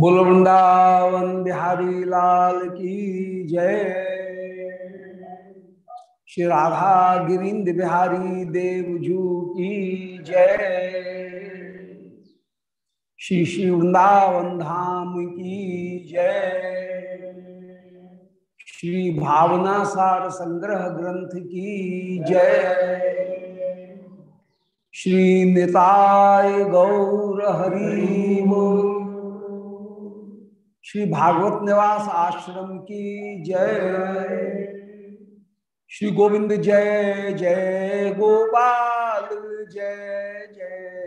बोल, वृंदावन बिहारी लाल की जय। श्री राधा गिरिंद बिहारी देवजू की जय। श्री श्री वृंदावन धाम की जय। श्री भावना सार संग्रह ग्रंथ की जय। श्री निताय गौर हरि श्री भागवत निवास आश्रम की जय। श्री गोविंद जय जय गोपाल जय जय।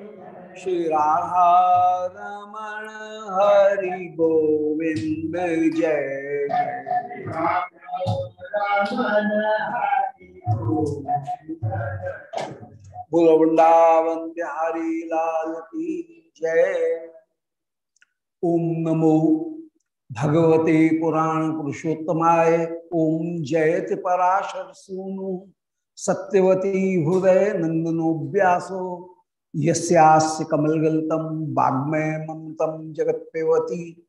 श्री राधा रमण हरि गोविंद जय वृंदावन बिहारी लाल की जय। ओम नमो भगवते पुराण पुरुषोत्तमाय, ओम जयति पराशर सूनु, सत्यवती हृदय नंदनो व्यासो। यस्यास्य कमलगल्तम वाग्मय ममतम जगत्पेवती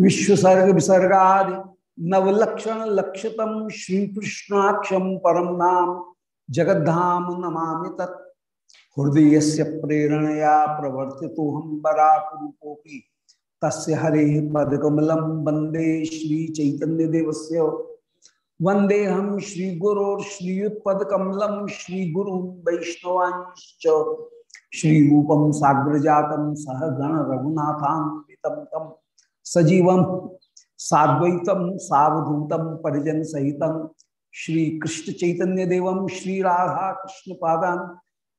विश्वसर्ग विसर्गा नवलक्षण लक्षतम श्री कृष्णाक्षम परम नाम जगद्धाम नमामि तत्। हृदय से प्रेरणया प्रवर्ति हम बराकुरूपोपी तस्य हरे पदकमल वंदे श्री चैतन्य देवस्य वंदे हम श्री वैष्णवांश्च। श्री रूपम साग्र जातम सह गण रघुनाथान्वितम तम सजीवम साद्वैतम सावधूतम परिजन सहितम श्री कृष्ण चैतन्य देवम श्री राधा कृष्ण पादान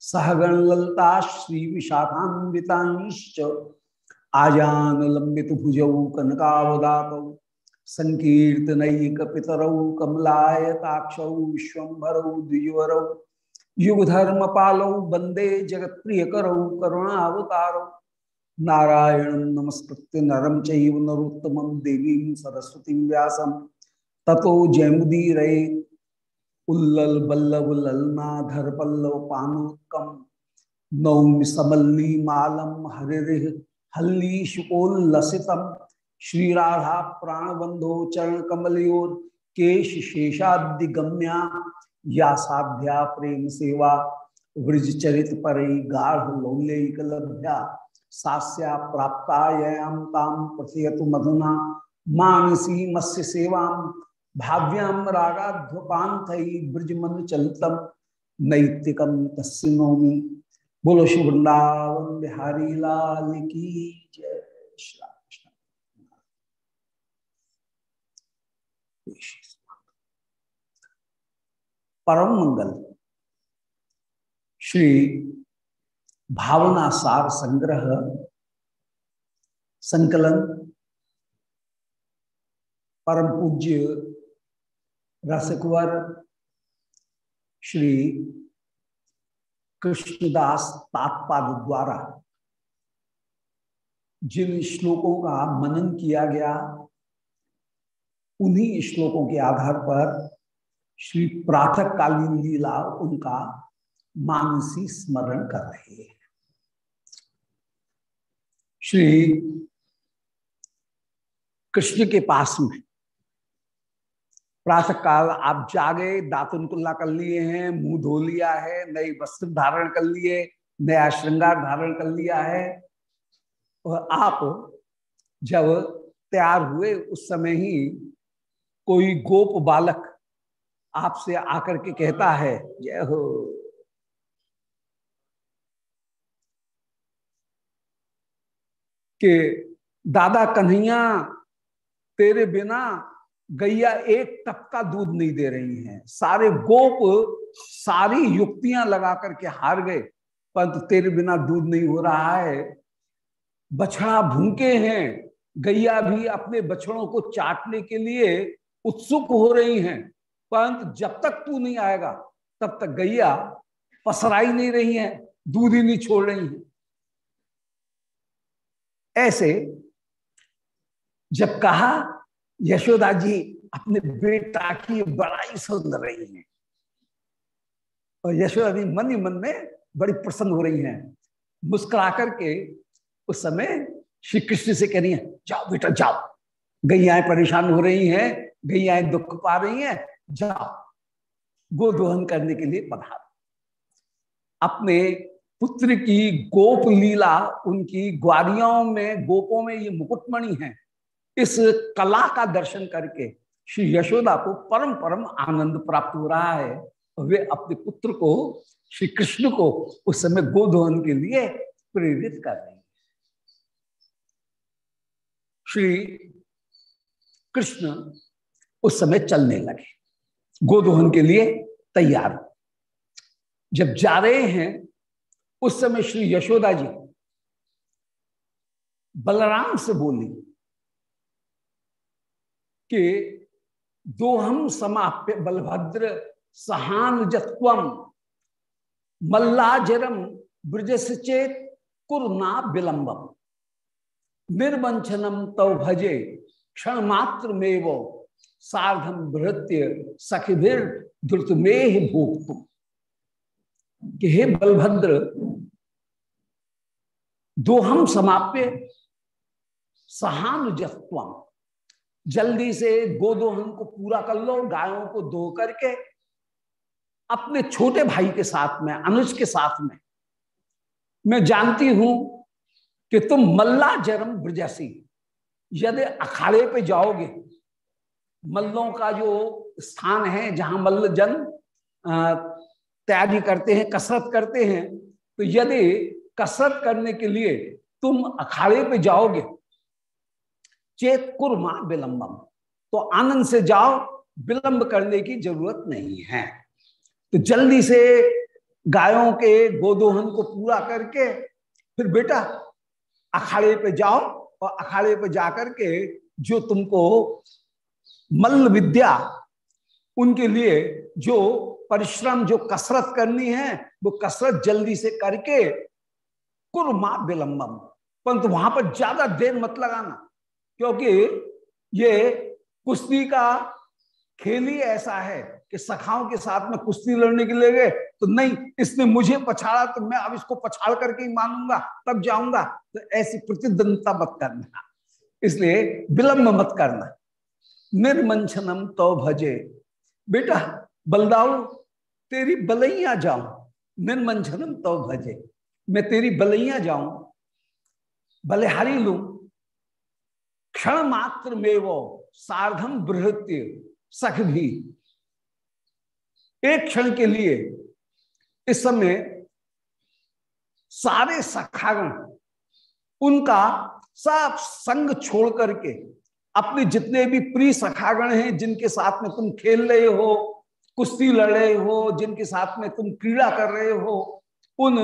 सहगण ललता श्री विशाखान्विताश्च आजान लंबित भुजौ कनकावदात संकीर्तनैक पितरौ कमलायताक्षौ विश्वभरौ द्विजवरौ युगधर्म पालौ, वंदे जगत प्रिय करौ, करुणावतारौ। नारायण नमस्कृत्य नरम चैव नरोत्तमं देवीं सरस्वतीं व्यासं। ततो जयमुदीर उल्लल बल्लभ ललनाधर पल्लव पानोत्कम नौमि समल्ली मालम हरिह हल्ली शुकोल्लसितम श्री राधा प्राणबंधो चरण कमलोर केश शेषादिगम्या या साध्या प्रेम सेवा व्रज चरित पर सास्या प्राप्तायाम ताम मधुना मानसी मत्स्य सेवाम भाव्याम रागाध्वपांत ब्रजमन चलितम नैतिकम बोलो श्री वृंदावन बिहारी लाल की जय। श्री परम मंगल। श्री भावना सार संग्रह संकलन, परम पूज्य रसकुवर श्री कृष्णदास तात्पाद द्वारा। जिन श्लोकों का मनन किया गया, उन्हीं श्लोकों के आधार पर श्री प्रातः कालीन लीला उनका मानसी स्मरण कर रहे हैं। श्री कृष्ण के पास में प्रातः काल आप जागे, दातुन कुल्ला कर लिए हैं, मुँह धो लिया है, नई वस्त्र धारण कर लिए, नया श्रृंगार धारण कर लिया है, और आप जब तैयार हुए, उस समय ही कोई गोप बालक आपसे आकर के कहता है, जय हो। कि, दादा कन्हैया, तेरे बिना गैया एक टप का दूध नहीं दे रही हैं। सारे गोप, सारी युक्तियाँ लगा करके हार गए। परंतु तेरे बिना दूध नहीं हो रहा है। बछड़ा भूखे हैं। गैया भी अपने बछड़ों को चाटने के लिए उत्सुक हो रही हैं। परंतु जब तक तू नहीं आएगा, तब तक गैया पसराई नहीं रही है, दूध ही नहीं छोड़ रही है। ऐसे जब कहा, यशोदा जी अपने बेटा की बड़ाई सुन रही है, और यशोदा जी मन ही मन में बड़ी प्रसन्न हो रही हैं मुस्कुरा करके उस समय श्री कृष्ण से कह रही है, जाओ बेटा, जाओ। गैयाएँ परेशान हो रही हैं, गैयाएँ दुख पा रही हैं जाओ गोदोहन करने के लिए पधार। अपने पुत्र की गोप लीला, उनकी ग्वारियों में, गोपों में ये मुकुटमणि है, इस कला का दर्शन करके श्री यशोदा को परम परम आनंद प्राप्त हो रहा है। वे अपने पुत्र को, श्री कृष्ण को उस समय गोधोहन के लिए प्रेरित कर रहे हैं। श्री कृष्ण उस समय चलने लगे। गोदोहन के लिए तैयार। जब जा रहे हैं, उस समय श्री यशोदा जी बलराम से बोली कि दोहम समाप्य बलभद्र सहान जत्वम, मल्लाजरम ब्रजस चेत कुरना विलंबम। निर्वंचनम तव भजे क्षण मात्र में वो सार्धम भृत्य सखिभिर द्रुत में कि हे बलभद्र दोहम समाप्य सहानुजत्वम जल्दी से गोदोहन को पूरा कर लो, गायों को दो करके अपने छोटे भाई के साथ में, अनुज के साथ में। मैं जानती हूँ कि तुम मल्ला जरम ब्रजसी, यदि अखाड़े पे जाओगे मल्लों का जो स्थान है जहाँ मल्ल जन तैयारी करते हैं, कसरत करते हैं तो यदि कसरत करने के लिए तुम अखाड़े पे जाओगे, चेत कुरमा विलंबम तो आनंद से जाओ, विलंब करने की ज़रूरत नहीं है। तो जल्दी से गायों के गोदोहन को पूरा करके, फिर बेटा अखाड़े पे जाओ और अखाड़े पे जाकर के जो तुमको मल्ल विद्या, उनके लिए जो परिश्रम, जो कसरत करनी है, वो कसरत जल्दी से करके कुरमा विलंबम। परंतु वहाँ पर ज़्यादा देर मत लगाना, क्योंकि ये कुश्ती का खेल ही ऐसा है कि सखाओं के साथ में कुश्ती लड़ने के लिए गए तो नहीं, इसने मुझे पछाड़ा तो मैं अब इसको पछाड़ करके ही मानूँगा, तब जाऊँगा। तो ऐसी प्रतिद्वंदता मत करना। इसलिए विलंब मत करना। निर्मंचनम तो भजे। बेटा बलदाऊ तेरी बलैया जाऊँ निर्मंचनम तो भजे। मैं तेरी बलैया जाऊँ, बलिहारी लू। क्षण मात्र में वो सार्धम बृहत्य, सख भी। एक क्षण के लिए इस समय सारे सखागण, उनका सब संग छोड़ करके अपने जितने भी प्रिय सखागण हैं, जिनके साथ में तुम खेल रहे हो, कुश्ती लड़ रहे हो, जिनके साथ में तुम क्रीड़ा कर रहे हो, उन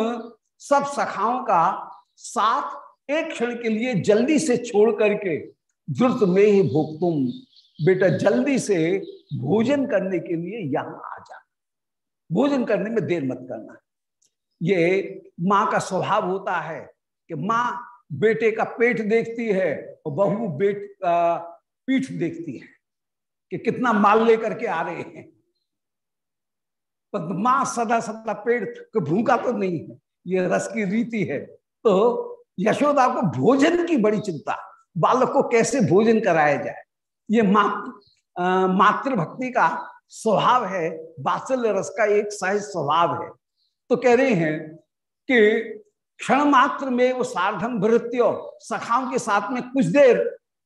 सब सखाओं का साथ एक क्षण के लिए जल्दी से छोड़ करके द्रुत में ही भोग तुम। बेटा, जल्दी से भोजन करने के लिए यहाँ आ जा। भोजन करने में देर मत करना। ये माँ का स्वभाव होता है कि माँ बेटे का पेट देखती है और बहू बेट का पीठ देखती है कि कितना माल लेकर के आ रहे हैं। माँ सदा सदा पेट भूखा तो नहीं है ये रस की रीति है। तो यशोदा को भोजन की बड़ी चिंता बालक को कैसे भोजन कराया जाए? ये मा, मातृभक्ति का स्वभाव है बात्सल्य रस का एक सहज स्वभाव है। तो कह रहे हैं कि क्षण मात्र में वो सार्धम भृत्यो सखाओं के साथ में कुछ देर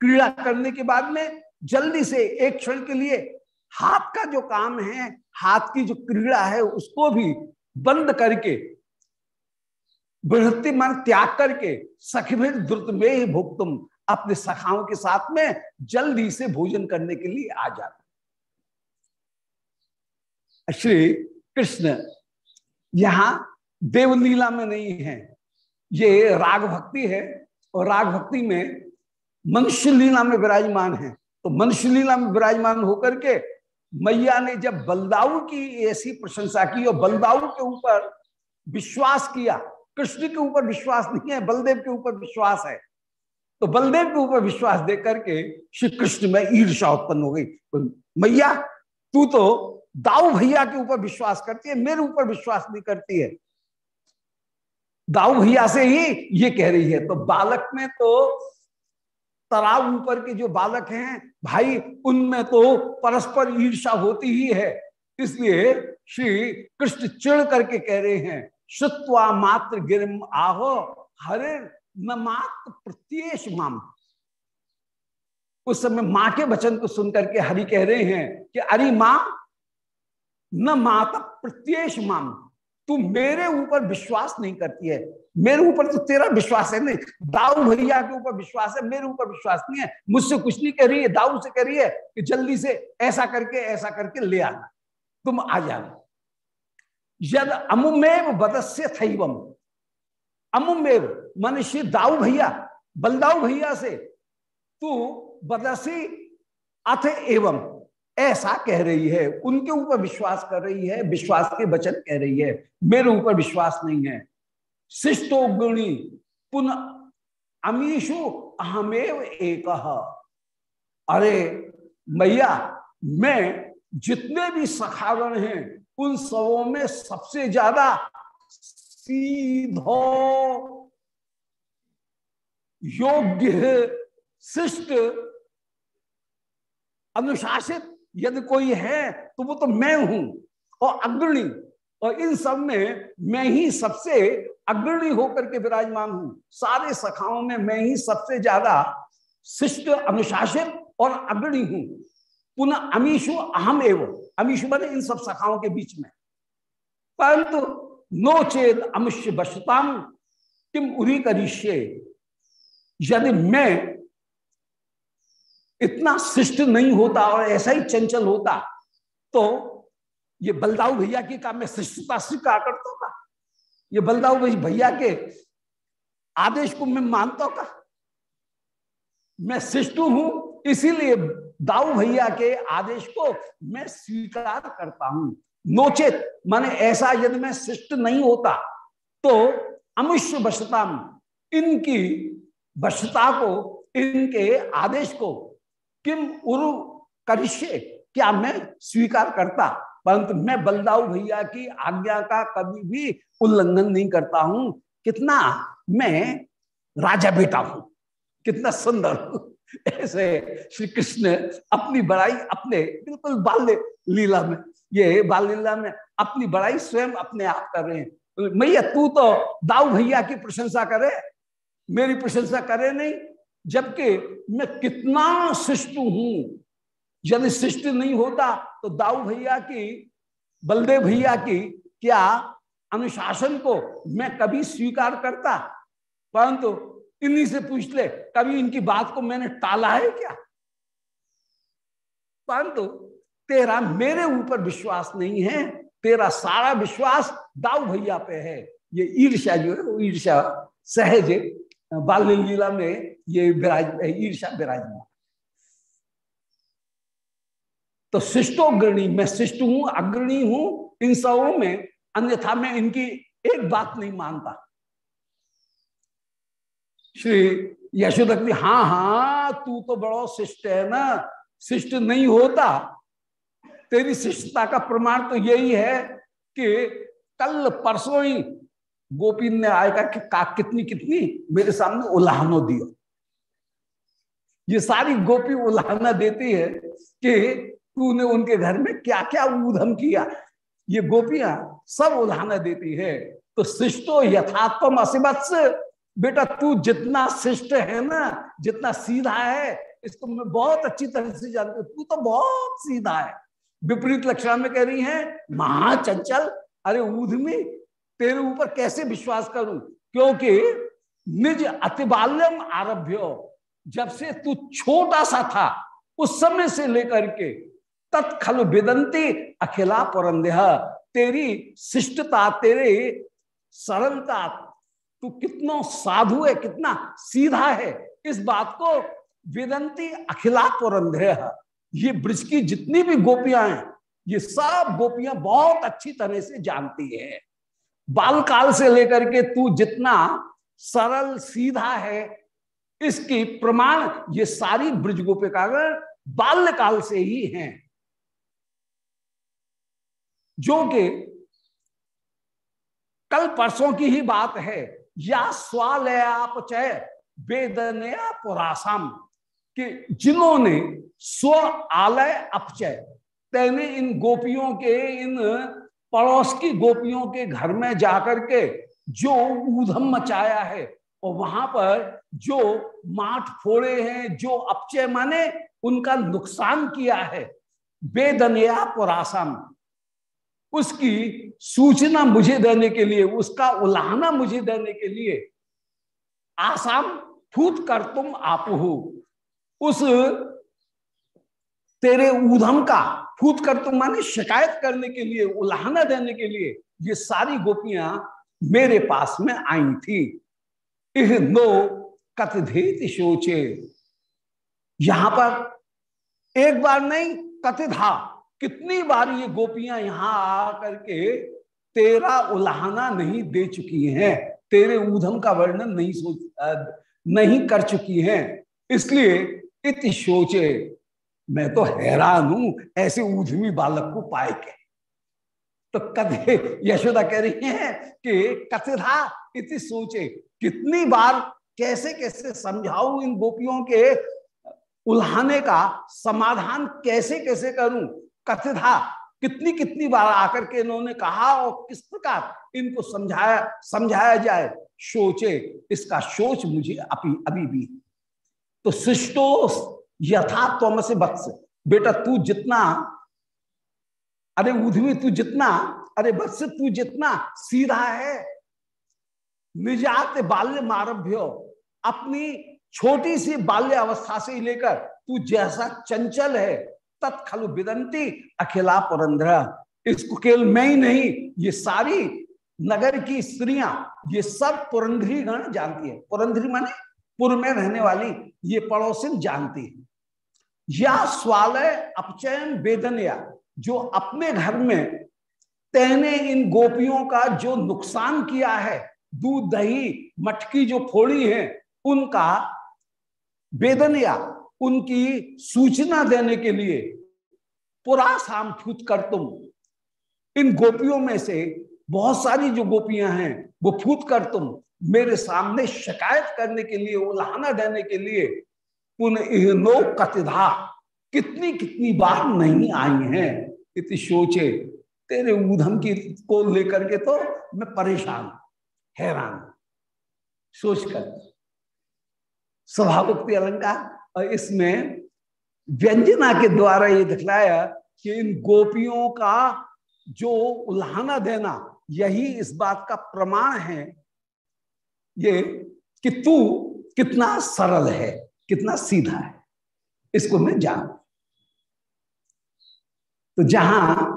क्रीड़ा करने के बाद में जल्दी से एक क्षण के लिए हाथ का जो काम है, हाथ की जो क्रीड़ा है, उसको भी बंद करके बृहत्ति मन त्याग करके सखिभिर द्रुत में ही भुगतुम अपने सखाओं के साथ में जल्दी से भोजन करने के लिए आ जाते श्री कृष्ण, यहाँ देवलीला में नहीं है। ये राग भक्ति है और राग भक्ति में मनुष्य लीला में विराजमान है। तो मनुष्य लीला में विराजमान होकर के मैया ने जब बलदाऊ की ऐसी प्रशंसा की और बलदाऊ के ऊपर विश्वास किया, कृष्ण के ऊपर विश्वास नहीं है, बलदेव के ऊपर विश्वास है तो बलदेव के ऊपर विश्वास दे करके श्री कृष्ण में ईर्षा उत्पन्न हो गई। तो मैया, तू तो दाऊ भैया के ऊपर विश्वास करती है, मेरे ऊपर विश्वास नहीं करती है। दाऊ भैया से ही ये कह रही है तो बालक में तो तराव ऊपर के जो बालक हैं, भाई, उनमें तो परस्पर ईर्षा होती ही है। इसलिए श्री कृष्ण चिड़ करके कह रहे हैं श्रुत्वा मात्र गिरम आहो, हरे न मात्र प्रत्येश माम। उस समय माँ के वचन को सुनकर के हरि कह रहे हैं कि, अरे माँ, न माता प्रत्येश माम। तू मेरे ऊपर विश्वास नहीं करती है। मेरे ऊपर तो तेरा विश्वास है नहीं। दाऊ भैया के ऊपर विश्वास है, मेरे ऊपर विश्वास नहीं है। मुझसे कुछ नहीं कह रही है, दाऊ से कह रही है कि जल्दी से ऐसा करके ऐसा करके ले आना। तुम आ जाना। यद अमुमेव बदस्य थैवम। अमुमेव, मनुष्य दाऊ भैया, बलदाऊ भैया से तू बदसी अथ एवं ऐसा कह रही है, उनके ऊपर विश्वास कर रही है, विश्वास के वचन कह रही है, मेरे ऊपर विश्वास नहीं है। शिष्टो गुणी पुनः अमीशु अहमेव एक। अरे मैया, मैं जितने भी सखागण हैं, उन सबों में सबसे ज़्यादा सीधो योग्य शिष्ट अनुशासित यदि कोई है तो वो तो मैं हूँ। और अग्रणी, और इन सब में मैं ही सबसे अग्रणी होकर के विराजमान हूँ। सारे सखाओं में मैं ही सबसे ज़्यादा शिष्ट, अनुशासित और अग्रणी हूँ। पुनः अमीशु अहम एवं। अमीशु बने इन सब सखाओं के बीच में। परंतु नो चेद अमुष्य बशताम किम उरी करिष्य। यदि मैं इतना शिष्ट नहीं होता और ऐसा ही चंचल होता तो ये बलदाऊ भैया की काम में शिष्टता स्वीकार करता था। ये बलदाऊ भैया के आदेश को मैं मानता का मैं शिष्ट हूँ, इसीलिए दाऊ भैया के आदेश को मैं स्वीकार करता हूँ। नोचेत, माने ऐसा यदि मैं शिष्ट नहीं होता तो अमुष्य वशता इनकी वशता को, इनके आदेश को किम उरु करिष्य? क्या मैं स्वीकार करता? परंतु मैं बलदाऊ भैया की आज्ञा का कभी भी उल्लंघन नहीं करता हूँ। कितना मैं राजा बेटा हूँ। कितना सुंदर ऐसे श्री कृष्ण अपनी बड़ाई, अपने बिल्कुल बाल्य लीला में, ये बाल लीला में अपनी बड़ाई स्वयं अपने आप कर रहे हैं। मैया, तू तो दाऊ भैया की प्रशंसा करे। मेरी प्रशंसा करे नहीं। जबकि मैं कितना शिष्ट हूँ। यदि शिष्ट नहीं होता तो दाऊ भैया की, बलदेव भैया की क्या अनुशासन को मैं कभी स्वीकार करता? परंतु इन्हीं से पूछ ले, कभी इनकी बात को मैंने टाला है क्या? परंतु तेरा मेरे ऊपर विश्वास नहीं है, तेरा सारा विश्वास दाऊ भैया पे है। ये ईर्ष्या जो है, वो ईर्षा सहज बाल लीला में ये विराज ईर्षा विराजमान। तो शिष्टोग्रणी, मैं शिष्ट हूँ, अग्रणी हूँ, इन सबों में, अन्यथा मैं इनकी एक बात नहीं मानता। श्री यशोदत्ती हाँ हाँ तू तो बड़ो शिष्ट है ना, शिष्ट नहीं होता। तेरी शिष्टता का प्रमाण तो यही है कि कल परसों ही गोपी ने आएगा कि का कितनी कितनी मेरे सामने उल्लाहनो दियो ये सारी गोपी उल्लाहना देती है कि तूने उनके घर में क्या क्या ऊधम किया। ये गोपियाँ सब उल्लाहना देती है। तो शिष्टो यथात्म असिवत्स बेटा, तू जितना शिष्ट है ना, जितना सीधा है, इसको मैं बहुत अच्छी तरह से जानती हूँ। तू तो बहुत सीधा है। विपरीत लक्षण में कह रही है, महाचंचल, अरे ऊधमी तेरे ऊपर कैसे विश्वास करूँ? क्योंकि निज अति अतिबाल्यम आरभ्य, जब से तू छोटा सा था, उस समय से लेकर के तत्खल विदंती अखिला पुरंदेह, तेरी शिष्टता, तेरे सरलता, तू कितना साधु है, कितना सीधा है, इस बात को विदंती अखिला पुरंदेह। ये ब्रज की जितनी भी गोपियाँ हैं, ये सब गोपियाँ बहुत अच्छी तरह से जानती है। बाल काल से लेकर के तू जितना सरल सीधा है, इसकी प्रमाण ये सारी ब्रज गोपिकागण बाल्यकाल से ही हैं। जो कि कल परसों की ही बात है, या स्वालयापचय वेदनया पुरासम, कि जिन्होंने स्व आलय अपचय, तेने इन गोपियों के इन पड़ोस की गोपियों के घर में जाकर के जो ऊधम मचाया है, और वहाँ पर जो माठ फोड़े हैं, जो अपचय माने, उनका नुकसान किया है। बेदनया पुरासम उसकी सूचना मुझे देने के लिए, उसका उलाहना मुझे देने के लिए, आसाम फूट कर तुम आप हो। उस तेरे ऊधम का फूट कर तुम माने शिकायत करने के लिए, उलाहना देने के लिए, ये सारी गोपियाँ मेरे पास में आई थी। इह नो कथित सोचे यहाँ पर एक बार नहीं कथिधा कितनी बार ये गोपियाँ यहाँ आकर के तेरा उलाहना नहीं दे चुकी हैं, तेरे ऊधम का वर्णन नहीं सोच नहीं कर चुकी हैं। इसलिए इत सोचे मैं तो हैरान हूँ ऐसे ऊधमी बालक को पाए के। तो कथे यशोदा कह रही है कि कथिधा इति सोचे, कितनी बार कैसे कैसे समझाऊ इन गोपियों के उल्हाने का समाधान कैसे कैसे करूँ? कथिता कितनी कितनी बार आकर के इन्होंने कहा और किस प्रकार इनको समझाया समझाया जाए? सोचे, इसका सोच मुझे अभी अभी भी तो शिष्टो यथा तुम से बत्स। बेटा, तू जितना, अरे उधवी तू जितना, अरे बत्स, तू जितना सीधा है। निजात बाल्य मारभ्यो, अपनी छोटी सी बाल्य अवस्था से लेकर तू जैसा चंचल है, तत्खलु विदंती अखिला पुरंद्र। इसको केवल मैं ही नहीं, ये सारी नगर की स्त्रियाँ, ये सब पुरंधरी गण जानती है। पुरंधरी माने पुर में रहने वाली, ये पड़ोसिन जानती है। या स्वालय अपचयन वेदनया, जो अपने घर में तेने इन गोपियों का जो नुकसान किया है, दूध, दही, मटकी जो फोड़ी है, उनका वेदनया, उनकी सूचना देने के लिए पुरा शाम फूत कर तुम। इन गोपियों में से बहुत सारी जो गोपियाँ हैं, वो फूत कर तुम। मेरे सामने शिकायत करने के लिए, उल्हाना देने के लिए पुनः नो कतिधा। कितनी कितनी बार नहीं आई हैं? इतनी सोचे, तेरे ऊधम की को लेकर के तो मैं परेशान, हैरान। सोच कर। स्वभावोक्ति अलंकार। और इसमें व्यंजना के द्वारा ये दिखलाया कि इन गोपियों का जो उल्हाना देना, यही इस बात का प्रमाण है। ये कि तू कितना सरल है। कितना सीधा है, इसको मैं जान। तो जहाँ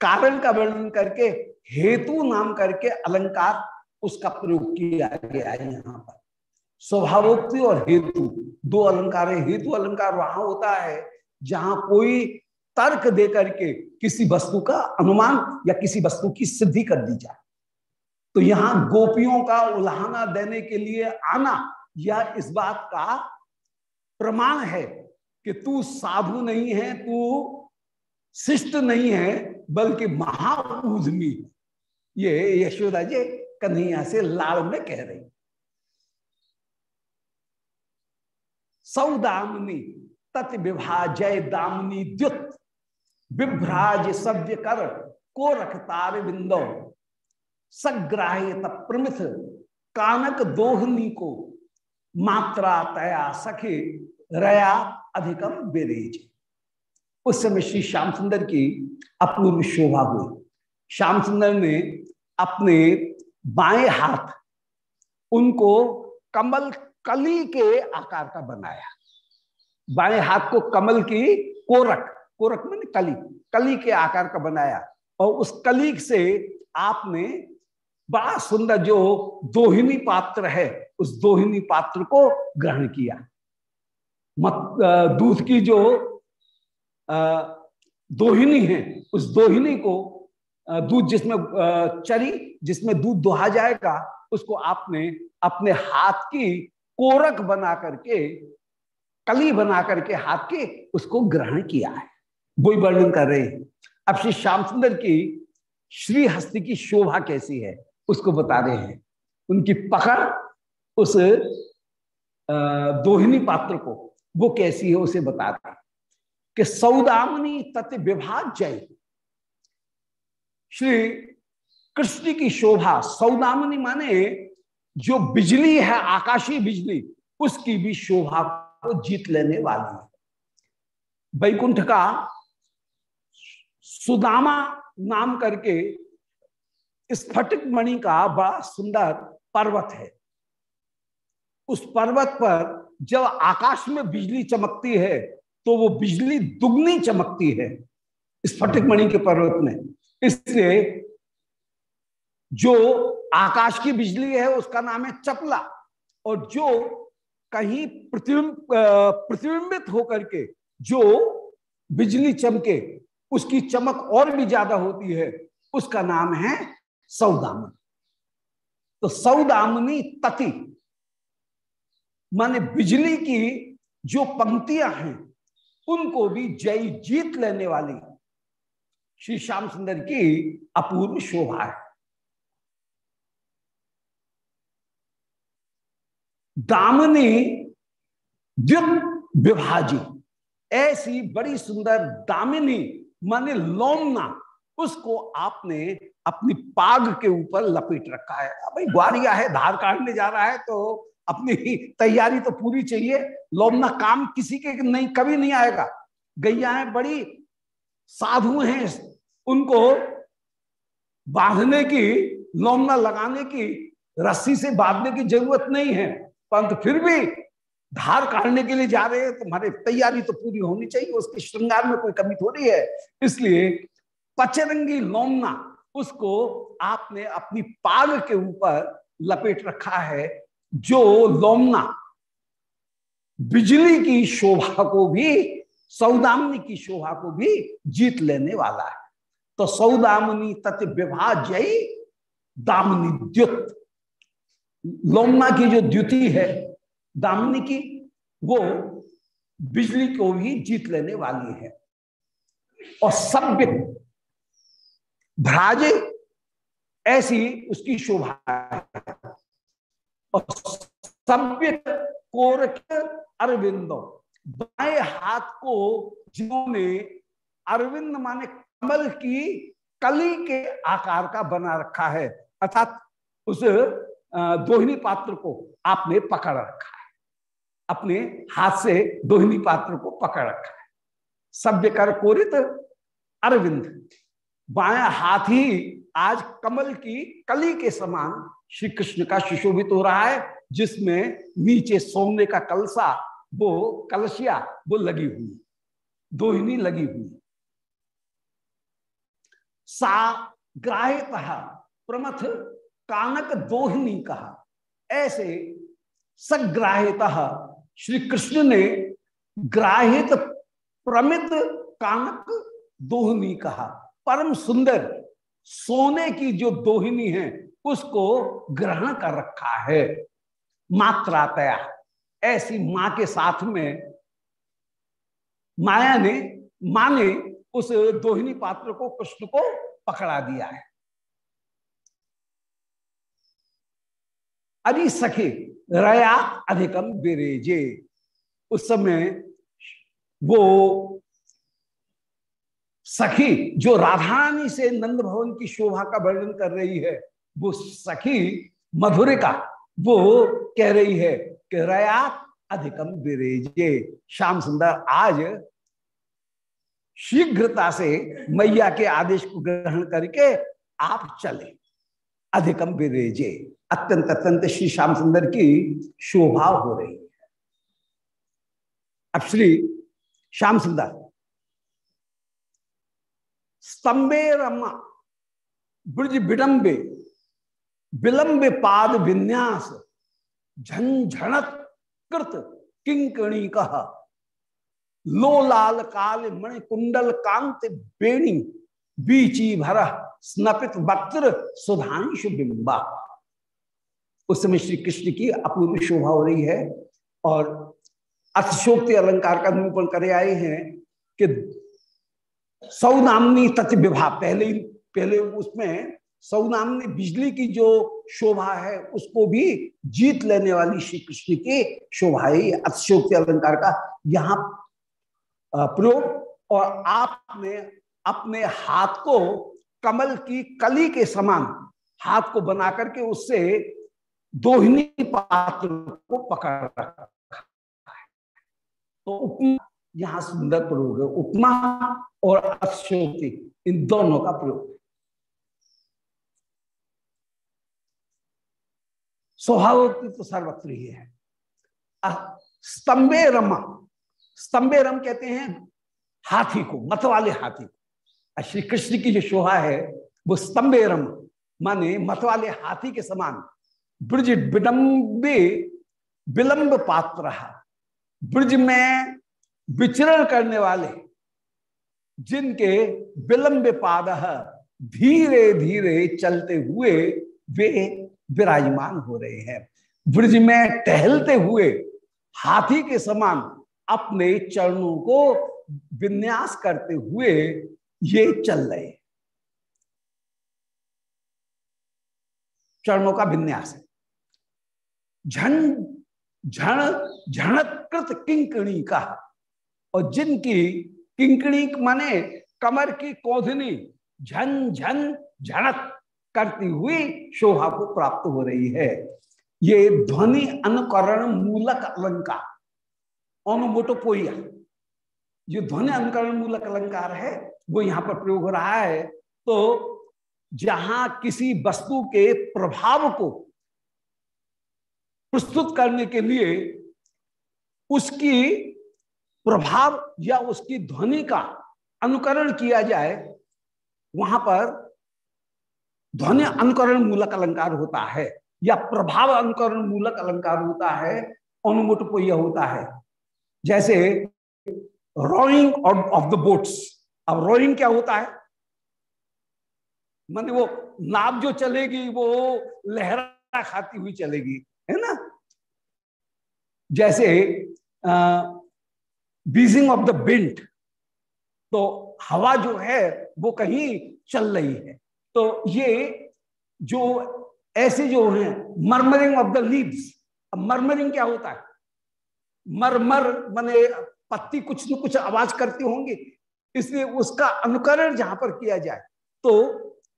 कारण का वर्णन करके, हेतु नाम करके अलंकार, उसका प्रयोग किया गया है यहाँ पर। स्वभावोक्ति और हेतु, दो अलंकार है। हेतु अलंकार वहाँ होता है, जहाँ कोई तर्क दे करके किसी वस्तु का अनुमान या किसी वस्तु की सिद्धि कर दी जाए। तो यहाँ गोपियों का उल्हाना देने के लिए आना यह इस बात का प्रमाण है कि तू साधु नहीं है, तू शिष्ट नहीं है, बल्कि महाउधमी ये यशोदा जी कन्हैया से लाल में कह रही। सौदामनी तत् विभाजय दामनी द्युत विभ्राज सभ्य कर को रखतार बिंदो। सग्राह्य प्रमिथ, कानक दोहनी को मात्रा तया सखे, रया अधिकम बेरेज उस समय श्री श्याम सुंदर की अपूर्व शोभा हुई। श्याम सुंदर ने अपने बाएँ हाथ उनको कमल कली के आकार का बनाया। बाएँ हाथ को कमल की कोरक कोरक में कली कली के आकार का बनाया। और उस कली से आपने बड़ा सुंदर जो दोहिनी पात्र है, उस दोहिनी पात्र को ग्रहण किया। मत दूध की जो दोहिनी है, उस दोहिनी को दूध जिसमें चरी, जिसमें दूध दोहा जाएगा, उसको आपने अपने हाथ की कोरक बना करके, कली बना करके हाथ के, उसको ग्रहण किया है। वही वर्णन कर रहे हैं। अब श्री श्याम सुंदर की श्री हस्ती की शोभा कैसी है? उसको बता रहे हैं। उनकी पकड़ उस दोहिनी पात्र को, वो कैसी है उसे बता रहे कि सौदामनी तत् विभाग जय। श्री कृष्ण की शोभा सौदामनी माने जो बिजली है, आकाशीय बिजली, उसकी भी शोभा को जीत लेने वाली है। वैकुंठ का सुदामा नाम करके स्फटिक मणि का बड़ा सुंदर पर्वत है। उस पर्वत पर जब आकाश में बिजली चमकती है तो वो बिजली दुगनी चमकती है स्फटिक मणि के पर्वत में। इसलिए जो आकाश की बिजली है, उसका नाम है चपला। और जो कहीं प्रतिबिंब प्रतिबिंबित होकर के जो बिजली चमके, उसकी चमक और भी ज़्यादा होती है, उसका नाम है सौदामन तो सौदामनी तति। माने बिजली की जो पंक्तियाँ हैं, उनको भी जय जीत लेने वाली श्री श्याम सुंदर की अपूर्व शोभा है। दामनी द्युत विभाजी, ऐसी बड़ी सुंदर दामिनी, माने लोमना, उसको आपने अपनी पाग के ऊपर लपेट रखा है। भाई ग्वारिया है, धार काटने जा रहा है तो अपनी तैयारी तो पूरी चाहिए। लोमना काम किसी के नहीं, कभी नहीं आएगा। गैया है, बड़ी साधु हैं, उनको बांधने की, लोमना लगाने की, रस्सी से बांधने की ज़रूरत नहीं है। परंतु फिर भी धार काटने के लिए जा रहे हैं, तुम्हारी तैयारी तो पूरी होनी चाहिए, उसके श्रृंगार में कोई कमी थोड़ी है। इसलिए पचरंगी लोमना उसको आपने अपनी पाग के ऊपर लपेट रखा है, जो लोमना, बिजली की शोभा को भी, सौदामनी की शोभा को भी जीत लेने वाला है। तो सौदामनी तत् विभाजय दामनी द्युत। लोमना की जो द्युति है, दामनी की, वो बिजली को भी जीत लेने वाली है। और सभ्य भ्राजे ऐसी उसकी शोभा सभ्य कोरक अरविंदो। बाएँ हाथ को जिन्होंने अरविंद माने कमल की कली के आकार का बना रखा है, अर्थात उस दोहिनी पात्र को आपने पकड़ रखा है। अपने हाथ से दोहिनी पात्र को पकड़ रखा है। सभ्य कर कोरित अरविंद। बाया हाथ ही आज कमल की कली के समान श्री कृष्ण का सुशोभित हो रहा है, जिसमें नीचे सोने का कलसा, वो कलशिया, वो लगी हुई, दोहिनी लगी हुई। सा ग्राहित प्रमथ कानक दोहिनी कहा। ऐसे सग्राहित श्री कृष्ण ने ग्राहित प्रमित कानक दोहिनी कहा। परम सुंदर सोने की जो दोहिनी है, उसको ग्रहण कर रखा है। मात्रातया, ऐसी माँ के साथ में माया ने, माँ ने उस दोहिनी पात्र को, कृष्ण को पकड़ा दिया है। अरे सखे, रया अधिकम बिरेजे उस समय वो सखी, जो राधानी से नंद भवन की शोभा का वर्णन कर रही है, वो सखी मधुरिका वो कह रही है कि रया अधिकम विरेजे श्याम सुंदर, आज शीघ्रता से मैया के आदेश को ग्रहण करके आप चले। अधिकम विरेजे अत्यंत अत्यंत श्री श्याम सुंदर की शोभा हो रही है। अब श्री श्याम सुंदर स्तंभे रमा ब्रज विडंबे, विलंबे पाद विन्यास झंझणत कृत किंकणी कह। लोलाल काल मणि कुंडल कांत बेणी, बीची भर स्नपित वक्त्र सुधांशु बिंबा। उस समय श्री कृष्ण की अपूर्व शोभा हो रही है और अर्थशोक्ति अलंकार का निरूपण करे आए हैं कि सौनामनी तथ्य विवाह पहले पहले उसमें सौनामनी बिजली की जो शोभा है, उसको भी जीत लेने वाली श्री कृष्ण की शोभा है। अतिशोक्ति अलंकार का यहाँ प्रयोग। और आपने अपने हाथ को कमल की कली के समान हाथ को बना करके उससे दोहिनी पात्र को पकड़ रखा तो उपमा यहाँ सुंदर प्रयोग है। उपमा और अश्योति इन दोनों का प्रयोग। स्वभावोक्ति तो सर्वत्र ही है। स्तंभे रमा। स्तंभे रम कहते हैं हाथी को मत वाले हाथी को। श्री कृष्ण की जो शोभा है, वो स्तंभे रम, माने मत वाले हाथी के समान। ब्रज विडम्बे विलंब पात्र ब्रज में विचरण करने वाले, जिनके विलंब पाद धीरे धीरे चलते हुए वे विराजमान हो रहे हैं। ब्रज में टहलते हुए हाथी के समान अपने चरणों को विन्यास करते हुए ये चल रहे चरणों का विन्यास है। झन झण झणकृत किंकणी का और जिनकी किंकणी माने कमर की कोधनी झन झन झणक करती हुई शोभा को प्राप्त हो रही है। ये ध्वनि अनुकरण मूलक अलंकार, ओनोमोटोपोइया। जो ध्वनि अनुकरण मूलक अलंकार है, वो यहाँ पर प्रयोग हो रहा है। तो जहाँ किसी वस्तु के प्रभाव को प्रस्तुत करने के लिए उसकी प्रभाव या उसकी ध्वनि का अनुकरण किया जाए, वहाँ पर ध्वनि अनुकरण मूलक अलंकार होता है, या प्रभाव अनुकरण मूलक अलंकार होता है अनुमुटपोय होता है। जैसे रोइंग ऑफ़ द बोट्स अब रोइंग क्या होता है? मान वो नाव जो चलेगी, वो लहरा खाती हुई चलेगी, है ना? जैसे बीजिंग ऑफ़ द बिंट तो हवा जो है वो कहीं चल रही है। तो ये जो ऐसे जो हैं murmuring of the leaves murmuring क्या होता है? मरमर मने पत्ती कुछ न कुछ आवाज़ करती होंगी, इसलिए उसका अनुकरण जहाँ पर किया जाए तो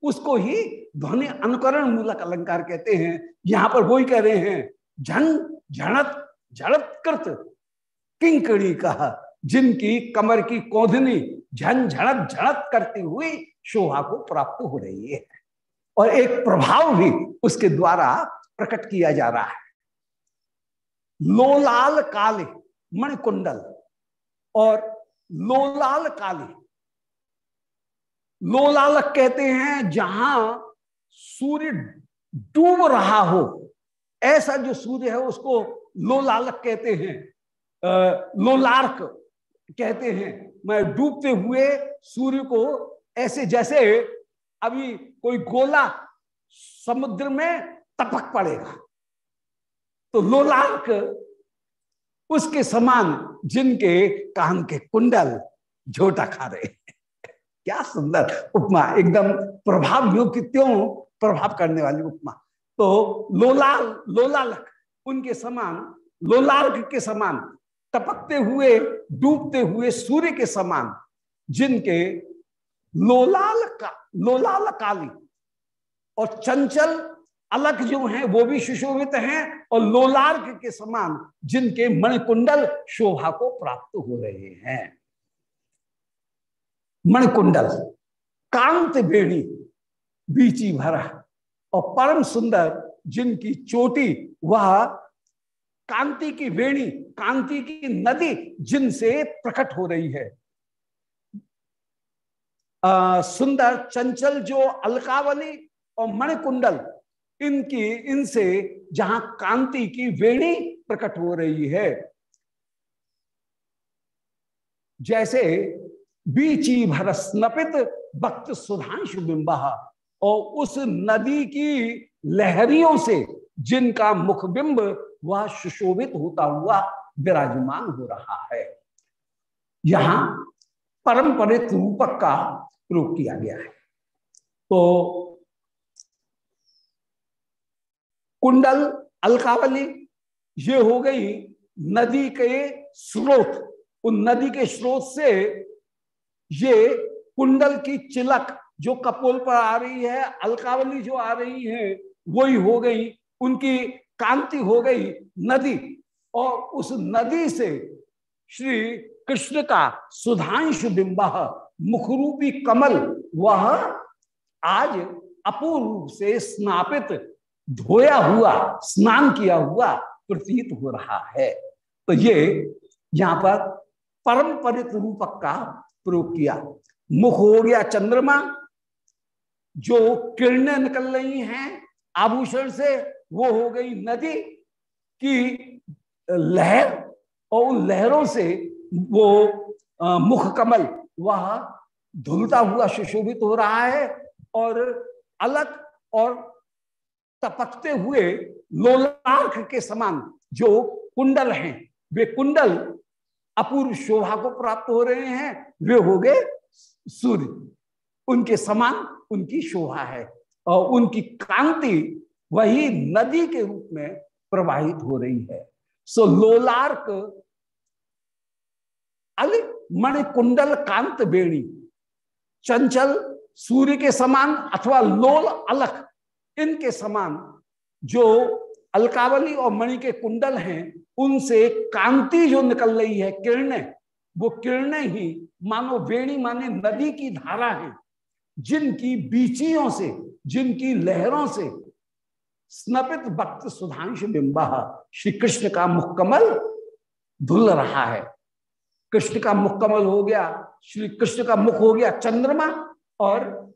उसको ही ध्वनि अनुकरण मूलक अलंकार कहते हैं। यहाँ पर वो ही कह रहे हैं झन झड़त झड़त कृत किंकड़ी कहा, जिनकी कमर की कोधनी झन झड़त झड़त करती हुई शोभा को प्राप्त हो रही है। और एक प्रभाव भी उसके द्वारा प्रकट किया जा रहा है। लोलाल काले मणिकुंडल और लोलाल काले। लोलालक कहते हैं, जहाँ सूर्य डूब रहा हो, ऐसा जो सूर्य है उसको लोलालक कहते हैं। लोलार्क कहते हैं। मैं डूबते हुए सूर्य को ऐसे जैसे अभी कोई गोला समुद्र में तपक पड़ेगा। तो लोलार्क उसके समान जिनके कान के कुंडल झोटा खा रहे क्या सुंदर उपमा, एकदम प्रभाव योग्य प्रभाव करने वाली उपमा। तो लोलाल, लोलालक उनके समान, लोलार्क के समान टपकते हुए, डूबते हुए सूर्य के समान, जिनके लोलाल का, लोलाल काली और चंचल अलग जो हैं, वो भी सुशोभित हैं और लोलार्क के समान, जिनके मणिकुंडल शोभा को प्राप्त हो रहे हैं। मणिकुंडल, कांत बेणी बीची भरा और परम सुंदर, जिनकी चोटी, वह कांति की वेणी कांति की नदी जिनसे प्रकट हो रही है। आ, सुंदर चंचल जो अलकावली और मणिकुंडल इनकी इनसे जहाँ कांति की वेणी प्रकट हो रही है। जैसे बीची भर स्नपित भक्त सुधांशु बिंबा और उस नदी की लहरियों से जिनका मुखबिंब वह सुशोभित होता हुआ विराजमान हो रहा है। यहाँ परंपरित रूपक का प्रयोग किया गया है। तो कुंडल अलकावली, ये हो गई नदी के स्रोत। उन नदी के स्रोत से ये कुंडल की चिलक जो कपोल पर आ रही है, अलकावली जो आ रही है, वही हो गई। उनकी कांति हो गई नदी और उस नदी से श्री कृष्ण का सुधांशु बिंब मुखरूपी कमल वह आज अपूर्व से स्नापित धोया हुआ, स्नान किया हुआ प्रतीत हो रहा है। तो ये यहाँ पर परंपरित रूपक का प्रयोग किया। मुख हो गया चंद्रमा, जो किरणें निकल रही हैं आभूषण से वो हो गई नदी की लहर और उन लहरों से वो मुख कमल वह धुलता हुआ सुशोभित हो रहा है और अलग और तपकते हुए लोलार्क के समान जो कुंडल हैं, वे कुंडल अपूर्व शोभा को प्राप्त हो रहे हैं, वे हो गए सूर्य। उनके समान उनकी शोभा है और उनकी कांति वही नदी के रूप में प्रवाहित हो रही है। सो लोलार्क अल मणिकुंडल कांत बेणी, चंचल सूर्य के समान अथवा लोल अलख, इनके समान जो अलकावली और मणि के कुंडल हैं, उनसे कांति जो निकल रही है, किरणें, वो किरणें ही मानो वेणी माने नदी की धारा है, जिनकी बीचियों से, जिनकी लहरों से स्नपित भक्त सुधांश बिंबा श्री कृष्ण का मुक्कमल धुल रहा है। कृष्ण का मुक्कमल हो गया श्री कृष्ण का मुख हो गया चंद्रमा, और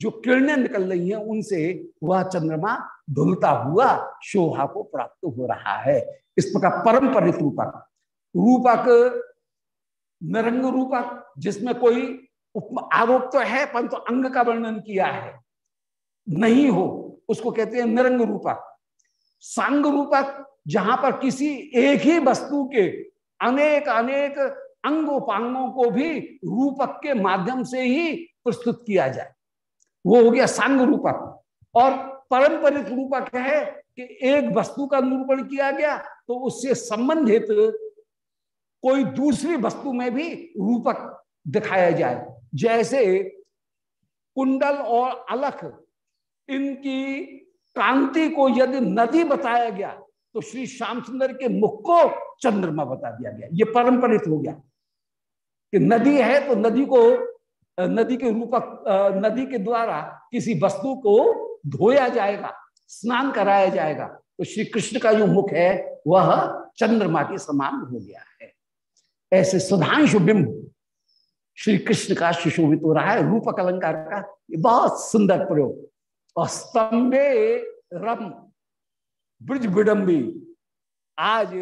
जो किरणें निकल रही हैं, उनसे वह चंद्रमा धुलता हुआ शोभा को प्राप्त हो रहा है। इस प्रकार परंपरित रूपक रूपक, निरंग रूपक, जिसमें कोई आरोप तो है, परंतु तो अंग का वर्णन किया है, नहीं हो। उसको कहते हैं निरंग रूपक सांग रूपक जहाँ पर किसी एक ही वस्तु के अनेक अनेक अंगोपांगों को भी रूपक के माध्यम से ही प्रस्तुत किया जाए। वो हो गया सांग रूपक और परंपरित रूपक है कि एक वस्तु का निरूपण किया गया तो उससे संबंधित कोई दूसरी वस्तु में भी रूपक दिखाया जाए। जैसे कुंडल और अलख इनकी कांति को यदि नदी बताया गया तो श्री श्याम सुंदर के मुख को चंद्रमा बता दिया गया। ये परंपरित हो गया कि नदी है तो नदी को, नदी के रूपक नदी के द्वारा किसी वस्तु को धोया जाएगा, स्नान कराया जाएगा। तो श्री कृष्ण का जो मुख है, वह चंद्रमा के समान हो गया है। ऐसे सुधांशु बिंब श्री कृष्ण का सुशोभित हो रहा है, रूपक अलंकार का, ये बहुत सुंदर प्रयोग। स्तंभे रम ब्रज विडम्बी आज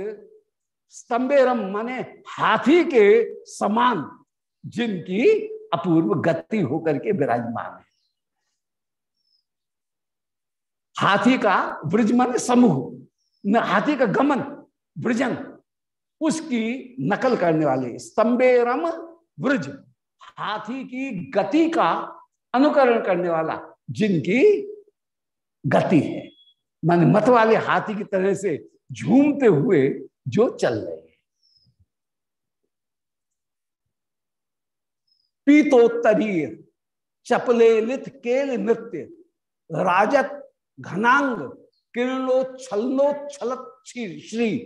स्तंभे रम माने हाथी के समान, जिनकी अपूर्व गति होकर के विराजमान है। हाथी का ब्रज माने समूह हाथी का गमन ब्रजन उसकी नकल करने वाले। स्तंभे रम, ब्रज, हाथी की गति का अनुकरण करने वाला। जिनकी गति है। मान मत वाले हाथी की तरह से झूमते हुए जो चल रहे हैं। पीतोत्तरीय चपले लित केल नृत्य, राजत घनांग किरणोच्छलोच्छल श्री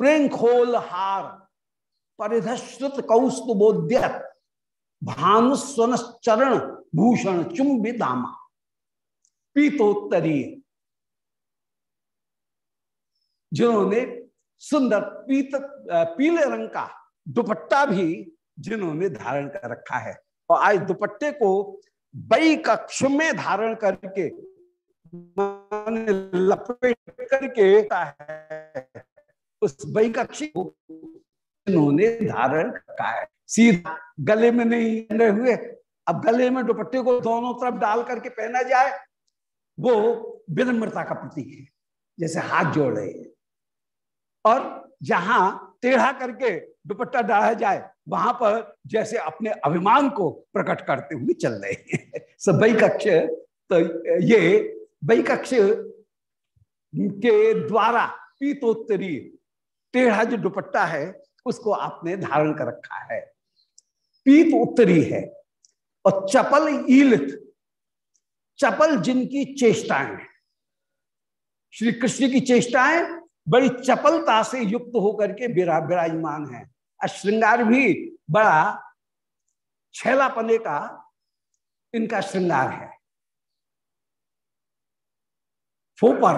प्रेम खोल हार, परिधश्रुत कौस्तुबोद्य भानुस्वन चरण भूषण चुंबी दामा पीतोत्तरी। जिन्होंने सुंदर पीत पीले रंग का दुपट्टा भी जिन्होंने धारण कर रखा है। और आज दुपट्टे को बई कक्ष में धारण करके लपेट करके उस बई कक्ष को इन्होंने धारण रखा है। सीधा गले में नहीं हुए अब गले में दुपट्टे को दोनों तरफ़ डाल करके पहना जाए, वो विनम्रता का प्रतीक है। जैसे हाथ जोड़ रहे हैं। और जहाँ टेढ़ा करके दुपट्टा डाला जाए, वहाँ पर जैसे अपने अभिमान को प्रकट करते हुए चल रहे हैं। सब बई कक्ष तो ये कक्ष के द्वारा पीतोत्तरी टेढ़ा जो दुपट्टा है, उसको आपने धारण कर रखा है। पीत उत्तरी है। और चपल ईलित चपल जिनकी चेष्टाएँ श्री कृष्ण की चेष्टाएँ बड़ी चपलता से युक्त होकर के विराजमान है। श्रृंगार भी बड़ा छैलापने का इनका श्रृंगार है। फोपर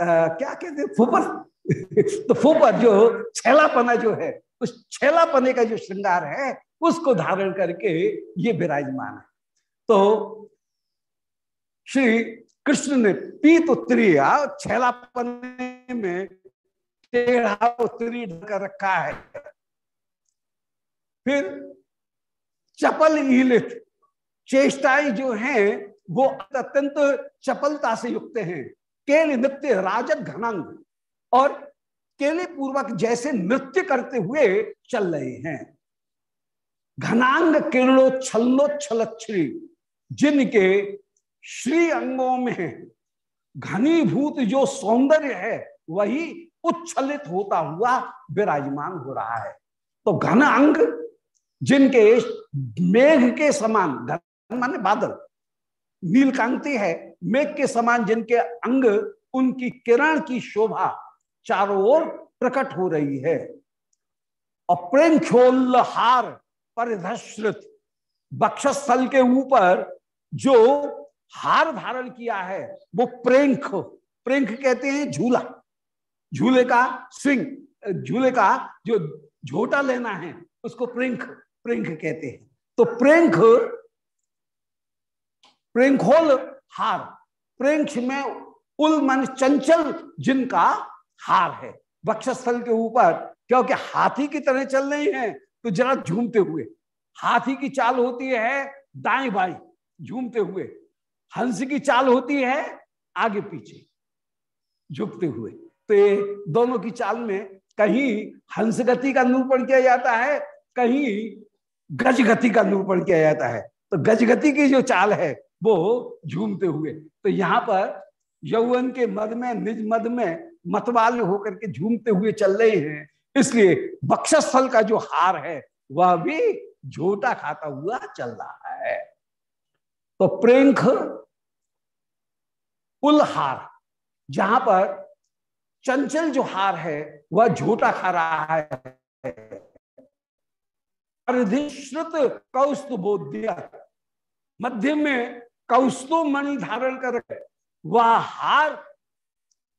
आ, क्या कहते हैं? फोपर तो फोपर जो छैलापना जो है उस छैलापने का जो श्रृंगार है, उसको धारण करके ये विराजमान है। तो श्री कृष्ण ने पीत उत्तरीय छैलापने में टेढ़ा उत्तरी कर रखा है। फिर चपल ईलित चेष्टाएँ जो हैं, वो अत्यंत चपलता से युक्त हैं। केल नृत्य राजत घनांग और केले पूर्वक जैसे नृत्य करते हुए चल रहे हैं। घनांग किरणो छल्लो छलच्छ्री, जिनके श्री अंगों में घनीभूत जो सौंदर्य है, वही उच्छलित होता हुआ विराजमान हो रहा है। तो घन अंग जिनके मेघ के समान, घन माने बादल, नीलकांति है, मेघ के समान जिनके अंग, उनकी किरण की शोभा चारों ओर प्रकट हो रही है। और परिधश्रित बक्षस्थल के ऊपर जो हार धारण किया है, वो प्रेंख प्रेंख कहते हैं झूला। झूले का स्विंग, झूले का जो झोटा लेना है, उसको प्रेंख प्रेंख कहते हैं। तो प्रेंख प्रेंखोल हार प्रेंख में उल, मन चंचल जिनका हार है। वक्षस्थल के ऊपर, क्योंकि हाथी की तरह चल रही हैं तो जरा झूमते हुए। हाथी की चाल होती है दाएँ बाएँ, झूमते हुए। हंस की चाल होती है आगे पीछे, झुकते हुए। तो ये दोनों की चाल में कहीं हंस गति का निरूपण किया जाता है, कहीं गज गति का निरूपण किया जाता है। तो गज गति की जो चाल है, वो झूमते हुए। तो यहाँ पर यौवन के मद में, निज मद में मतवाल होकर के झूमते हुए चल रहे हैं। इसलिए बक्षस्थल का जो हार है, वह भी झोटा खाता हुआ चल रहा है। तो प्रेंख उलहार जहाँ पर चंचल जो हार है, वह झोटा खा रहा है। अर्धिश्रुत कौस्तुबोध्य मध्य में कौस्तु मणि धारण कर वह हार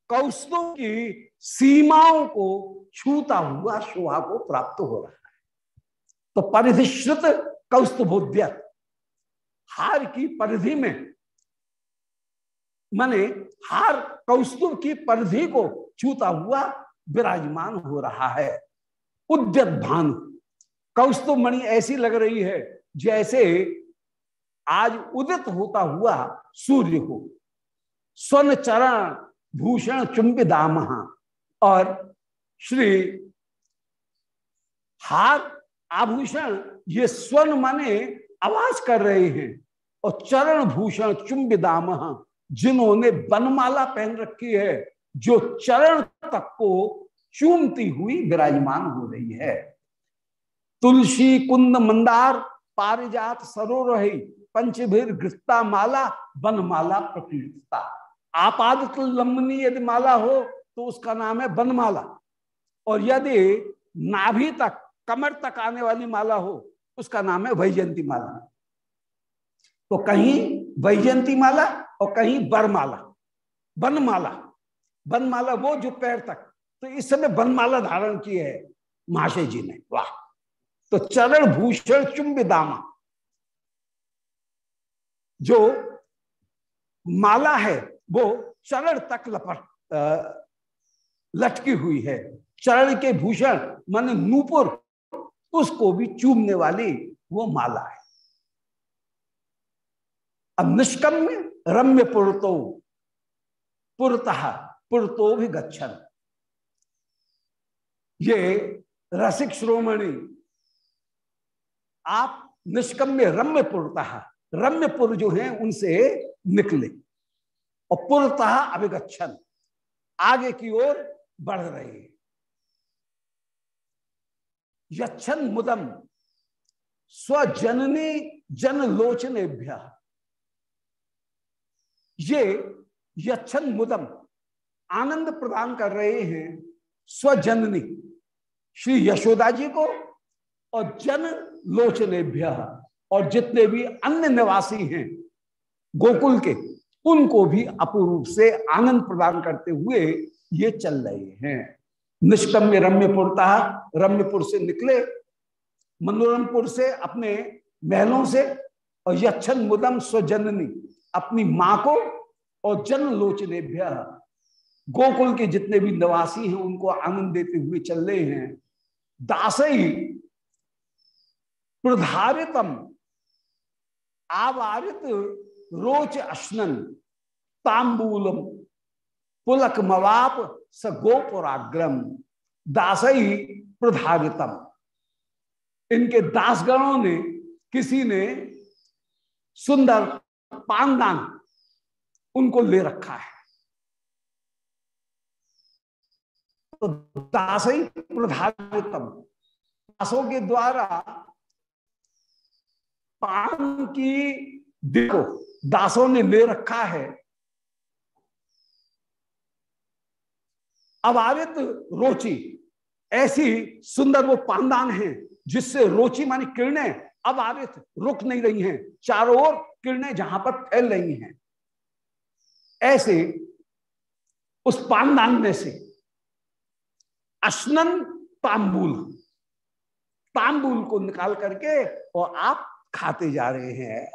कौस्तु की सीमाओं को छूता हुआ शोभा को प्राप्त हो रहा है। तो परिधिश्रुत कौस्तुभोद्य हार की परिधि में, माने हार कौस्तुभ की परिधि को छूता हुआ विराजमान हो रहा है। उद्यत भानु, कौस्तुभ मणि ऐसी लग रही है जैसे आज उदित होता हुआ सूर्य हो। स्वर्ण चरण भूषण चुंबी दाम और श्री हार आभूषण, ये स्वर्ण माने आवाज़ कर रहे हैं। और चरण भूषण चुंबी दाम जिन्होंने बनमाला पहन रखी है, जो चरण तक को चूमती हुई विराजमान हो रही है। तुलसी, कुंद, मंदार, पारिजात सरोरही पंचभीर गृहता माला वन माला आपाद लंबनी यदि माला हो तो उसका नाम है बनमाला। और यदि नाभि तक, कमर तक आने वाली माला हो, उसका नाम है वैजयंती माला। तो कहीं वैजयंती माला और कहीं बरमाला बनमाला। बनमाला वो जो पैर तक। तो इस समय बनमाला धारण की है महाशय जी ने। वाह। तो चरण भूषण चुंब दामा जो माला है वो चरण तक लपट लटकी हुई है। चरण के भूषण, मान नूपुर, उसको भी चूमने वाली वो माला है। अब निष्कम्य, रम्य पुरतो, पुरतः, पुरतो भी गच्छन। ये रसिक श्रोमणी, आप निष्कम्य, रम्य पुरतः रम्यपुर जो है, उनसे निकले। और पुरतः अभिगछन आगे की ओर बढ़ रहे। यच्छन मुदम। स्वजननी जनलोचने ये यच्छन मुदम। आनंद प्रदान कर रहे हैं स्वजननी। श्री यशोदा जी को और जन लोचने और जितने भी अन्य निवासी हैं, गोकुल के उनको भी अपूर्व से आनंद प्रदान करते हुए ये चल रहे हैं। निष्कम्य रम्यपुरता रम्यपुर से निकले, मनोरमपुर से अपने महलों से और यक्षन मुदम स्वजननी अपनी माँ को और जन लोचने गोकुल के जितने भी निवासी हैं, उनको आनंद देते हुए चल रहे हैं। दासई प्रधारितम, आवारित रोच अश्नन, तांबूलम, पुलक मवाप स गोपुराग्रम दासई प्रधारितम इनके दासगणों ने किसी ने सुंदर पानदान उनको ले रखा है। तो दासई प्रधारितम दासों के द्वारा पान की देखो, दासों ने ले रखा है। अवारित रोची। ऐसी सुंदर वो पानदान है, जिससे रोची मानी किरणें अवारित रुक नहीं रही हैं। चारों ओर किरणें जहाँ पर फैल रही हैं। ऐसे उस पानदान में से अश्नन तांबूल तांबूल को निकाल करके और आप खाते जा रहे हैं।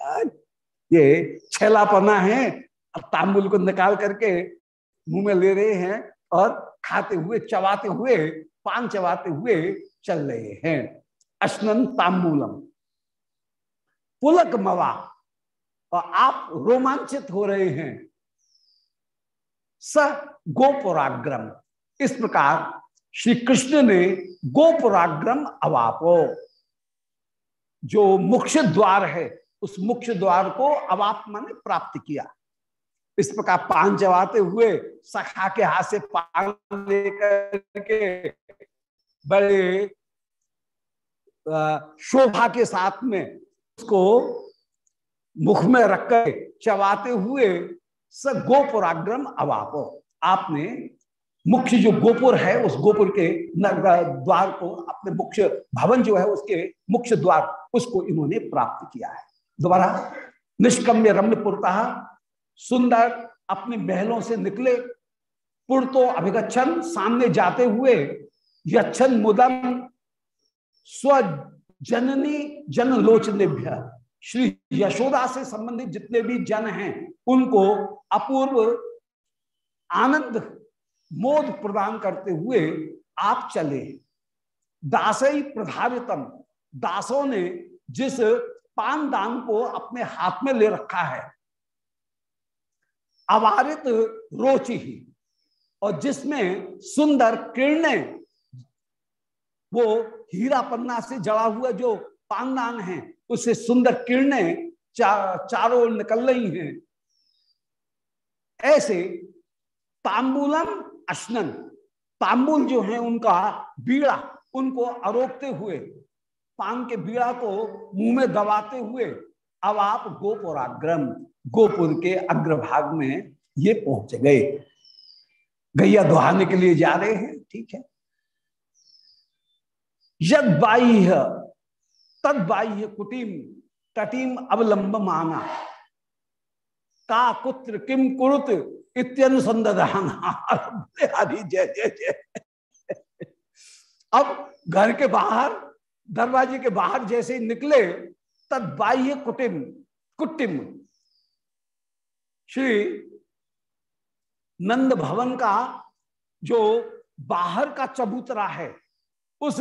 ये छेलापना है तांबुल को निकाल करके मुँह में ले रहे हैं और खाते हुए, चबाते हुए, पान चबाते हुए चल रहे हैं। अश्नन तांबूलम। पुलक मवा। और आप रोमांचित हो रहे हैं। स गोपुराग्रम। इस प्रकार श्री कृष्ण ने गोपुराग्रम अवापो। जो मुख्य द्वार है उस मुख्य द्वार को अवाप माने प्राप्त किया। इस प्रकार पान चबाते हुए सखा के हाथ से पान लेकर के बड़े शोभा के साथ में उसको मुख में रखकर चबाते हुए स गोपुराग्रम अवापो। आपने मुख्य जो गोपुर है, उस गोपुर के द्वार को, अपने मुख्य भवन जो है, उसके मुख्य द्वार, उसको इन्होंने प्राप्त किया है। दोबारा निष्कम्य रम्यपुरता सुंदर अपने महलों से निकले पुरतो अभिगछन सामने जाते हुए, यक्षन मुदम स्व जननी जनलोचनेभ्य। श्री यशोदा से संबंधित जितने भी जन हैं, उनको अपूर्व आनंद, मोद प्रदान करते हुए आप चले। दासई प्रधारितम दासों ने जिस पान दान को अपने हाथ में ले रखा है। अवारित रोचि ही और जिसमें सुंदर किरणें वो हीरा पन्ना से जड़ा हुआ जो पानदान है उससे सुंदर किरणें चा, चारों ओर निकल रही हैं। ऐसे तांबूलम अश्नन तांबुल जो है उनका बीड़ा उनको आरोपते हुए पान के बीड़ा को मुँह में दबाते हुए अब आप गोपुराग्रम, गोपुर के अग्रभाग में ये पहुँच गए। गैया दुहाने के लिए जा रहे हैं, ठीक है। यद बाह्य, तद बाह्य कुटीम, तटीम अवलंब माना। का कुत्र किम कुरुत इत्यनुसंधान जय जय जय। अब घर के बाहर दरवाजे के बाहर जैसे ही निकले, तद बाह्य कुटिम कुटिम श्री नंद भवन का जो बाहर का चबूतरा है, उस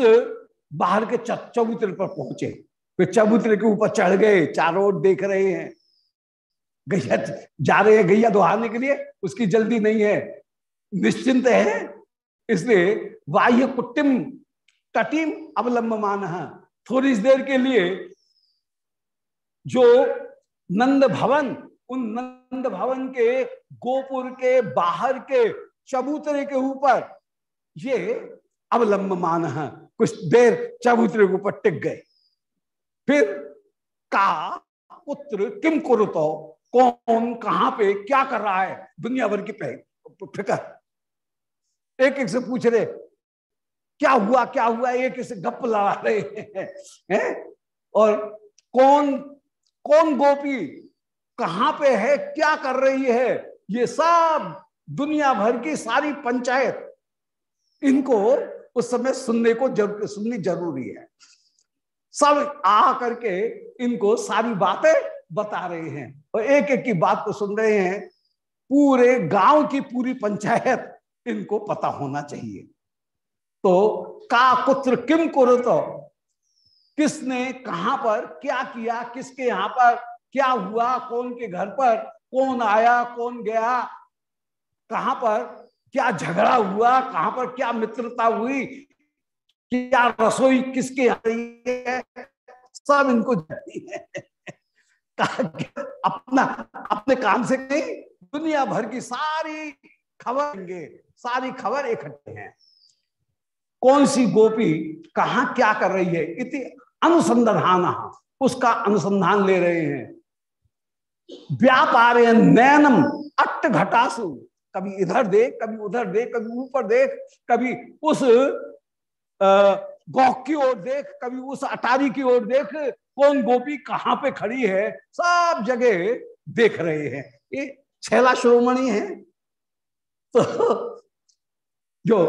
बाहर के चबूतरे पर पहुँचे। फिर चबूतरे के ऊपर चढ़ गए, चारों ओर देख रहे हैं। गैया जा रहे हैं गैया दोहाने के लिए, उसकी जल्दी नहीं है। निश्चिंत है, इसलिए बाह्य कुटिम तटीम अवलंब मान थोड़ी देर के लिए जो नंद भवन उन नंद भवन के गोपुर के बाहर के चबूतरे के ऊपर ये अवलंब मान है कुछ देर चबूतरे के ऊपर टिक गए। फिर का पुत्र किम कुरुतो, कौन, कहाँ पे, क्या कर रहा है, दुनिया भर की फिकर। एक एक से पूछ रहे क्या हुआ क्या हुआ? एक से गप लड़ा रहे हैं, है? और कौन कौन गोपी कहाँ पे है, क्या कर रही है? ये सब दुनिया भर की सारी पंचायत, इनको उस समय सुनने को ज़रूर सुननी ज़रूरी है। सब आ करके इनको सारी बातें बता रहे हैं और एक एक की बात को सुन रहे हैं। पूरे गाँव की पूरी पंचायत इनको पता होना चाहिए। तो का पुत्र किम करो तो? किसने कहाँ पर, क्या किया, किसके यहाँ पर, क्या हुआ, कौन के घर पर, कौन आया, कौन गया, कहाँ पर, क्या झगड़ा हुआ, कहाँ पर क्या मित्रता हुई, क्या रसोई किसके है, सब इनको है। अपना, अपने काम से नहीं, दुनिया भर की सारी खबर सारी खबर इकट्ठे हैं। कौन सी गोपी कहा क्या कर रही है? इति अनुसंधान उसका अनुसंधान ले रहे हैं। व्यापार नैनम अट्ट घटासु कभी इधर देख, कभी उधर देख, कभी ऊपर देख, कभी उस गौक की ओर देख, कभी उस अटारी की ओर देख, कौन गोपी कहाँ पे खड़ी है? सब जगह देख रहे हैं। ये छेला श्रोमणी है। तो जो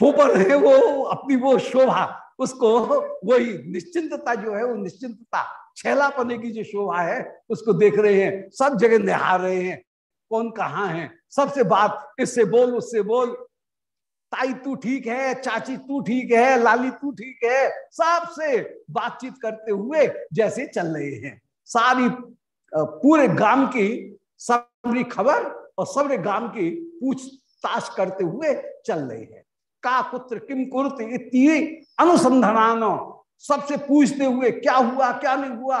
फूपर है वो, अपनी वो शोभा, उसको वही निश्चिंतता जो है, वो निश्चिंतता छेला पने की जो शोभा है, उसको देख रहे हैं, सब जगह निहार रहे हैं, कौन कहाँ है, सबसे बात, इससे बोल, उससे बोल, ताई तू ठीक है, चाची तू ठीक है, लाली तू ठीक है, सबसे बातचीत करते हुए जैसे चल रहे हैं। सारी पूरे गाँव की सबरी खबर और सबरे गाँव की पूछताछ करते हुए चल रहे हैं। का पुत्र किम कुर्त इतनी अनुसंधान सबसे पूछते हुए, क्या हुआ, क्या नहीं हुआ?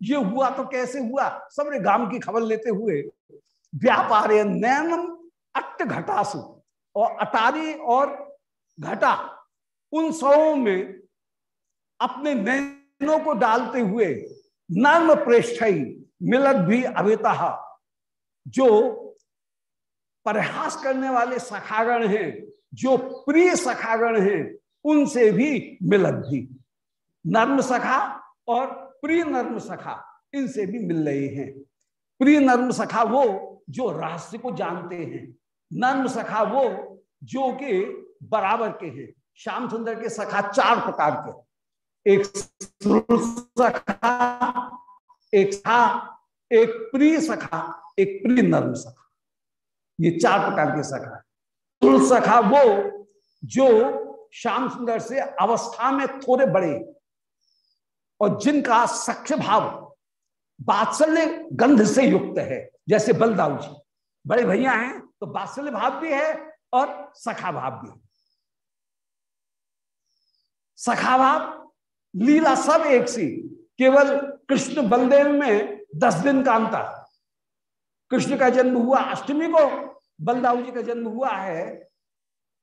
ये हुआ तो कैसे हुआ? सबरे गाँव की खबर लेते हुए, व्यापार नैनम अट्ट घटासु। और अटारी और घटा, उन सौ में अपने नैनों को डालते हुए नर्म प्रेष्ठ मिलत भी अभिता जो प्रयास करने वाले सखागण हैं जो प्रिय सखागण हैं, उनसे भी मिलत भी नर्म सखा और प्रिय नर्म सखा, इनसे भी मिल रहे हैं। प्रिय नर्म सखा वो जो रहस्य को जानते हैं, नर्म सखा वो जो के बराबर के हैं। श्याम सुंदर के सखा चार प्रकार के। एक सखा एक सखा, एक प्रिय सखा, एक प्रिय नर्म सखा। ये चार प्रकार के सखा तुल सखा वो जो श्याम सुंदर से अवस्था में थोड़े बड़े और जिनका सख्य भाव बात्सल्य गंध से युक्त है, जैसे बलदाऊ जी। बड़े भैया हैं तो बात्सल्य भाव भी है और सखा भाव भी है। सखा भाव, लीला सब एक सी, केवल कृष्ण बलदेव में दस दिन का अंतर। कृष्ण का जन्म हुआ अष्टमी को बलदाऊ जी का जन्म हुआ है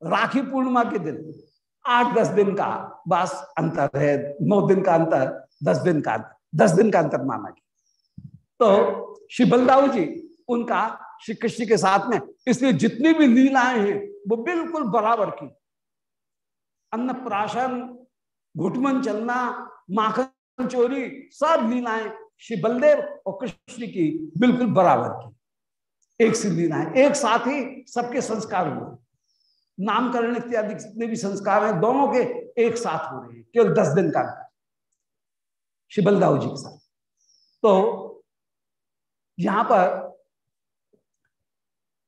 राखी पूर्णिमा के दिन। आठ, दस दिन का बस अंतर है। नौ दिन का अंतर, दस दिन का अंतर, दस दिन का अंतर माना गया। तो श्री बलदाऊ जी, उनका श्री कृष्ण के साथ में इसलिए जितनी भी लीलाएँ हैं, वो बिल्कुल बराबर की। अन्न प्राशन घुटमन चलना, माखन चोरी, सब लीलाएँ श्री बलदेव और कृष्ण की बिल्कुल बराबर की। एक सी लीलाएँ एक साथ ही सबके संस्कार हुए। नामकरण इत्यादि जितने भी संस्कार हैं। दोनों के एक साथ हो रहे हैं। केवल दस दिन का अंतर श्री बलदाऊ जी के साथ। तो यहाँ पर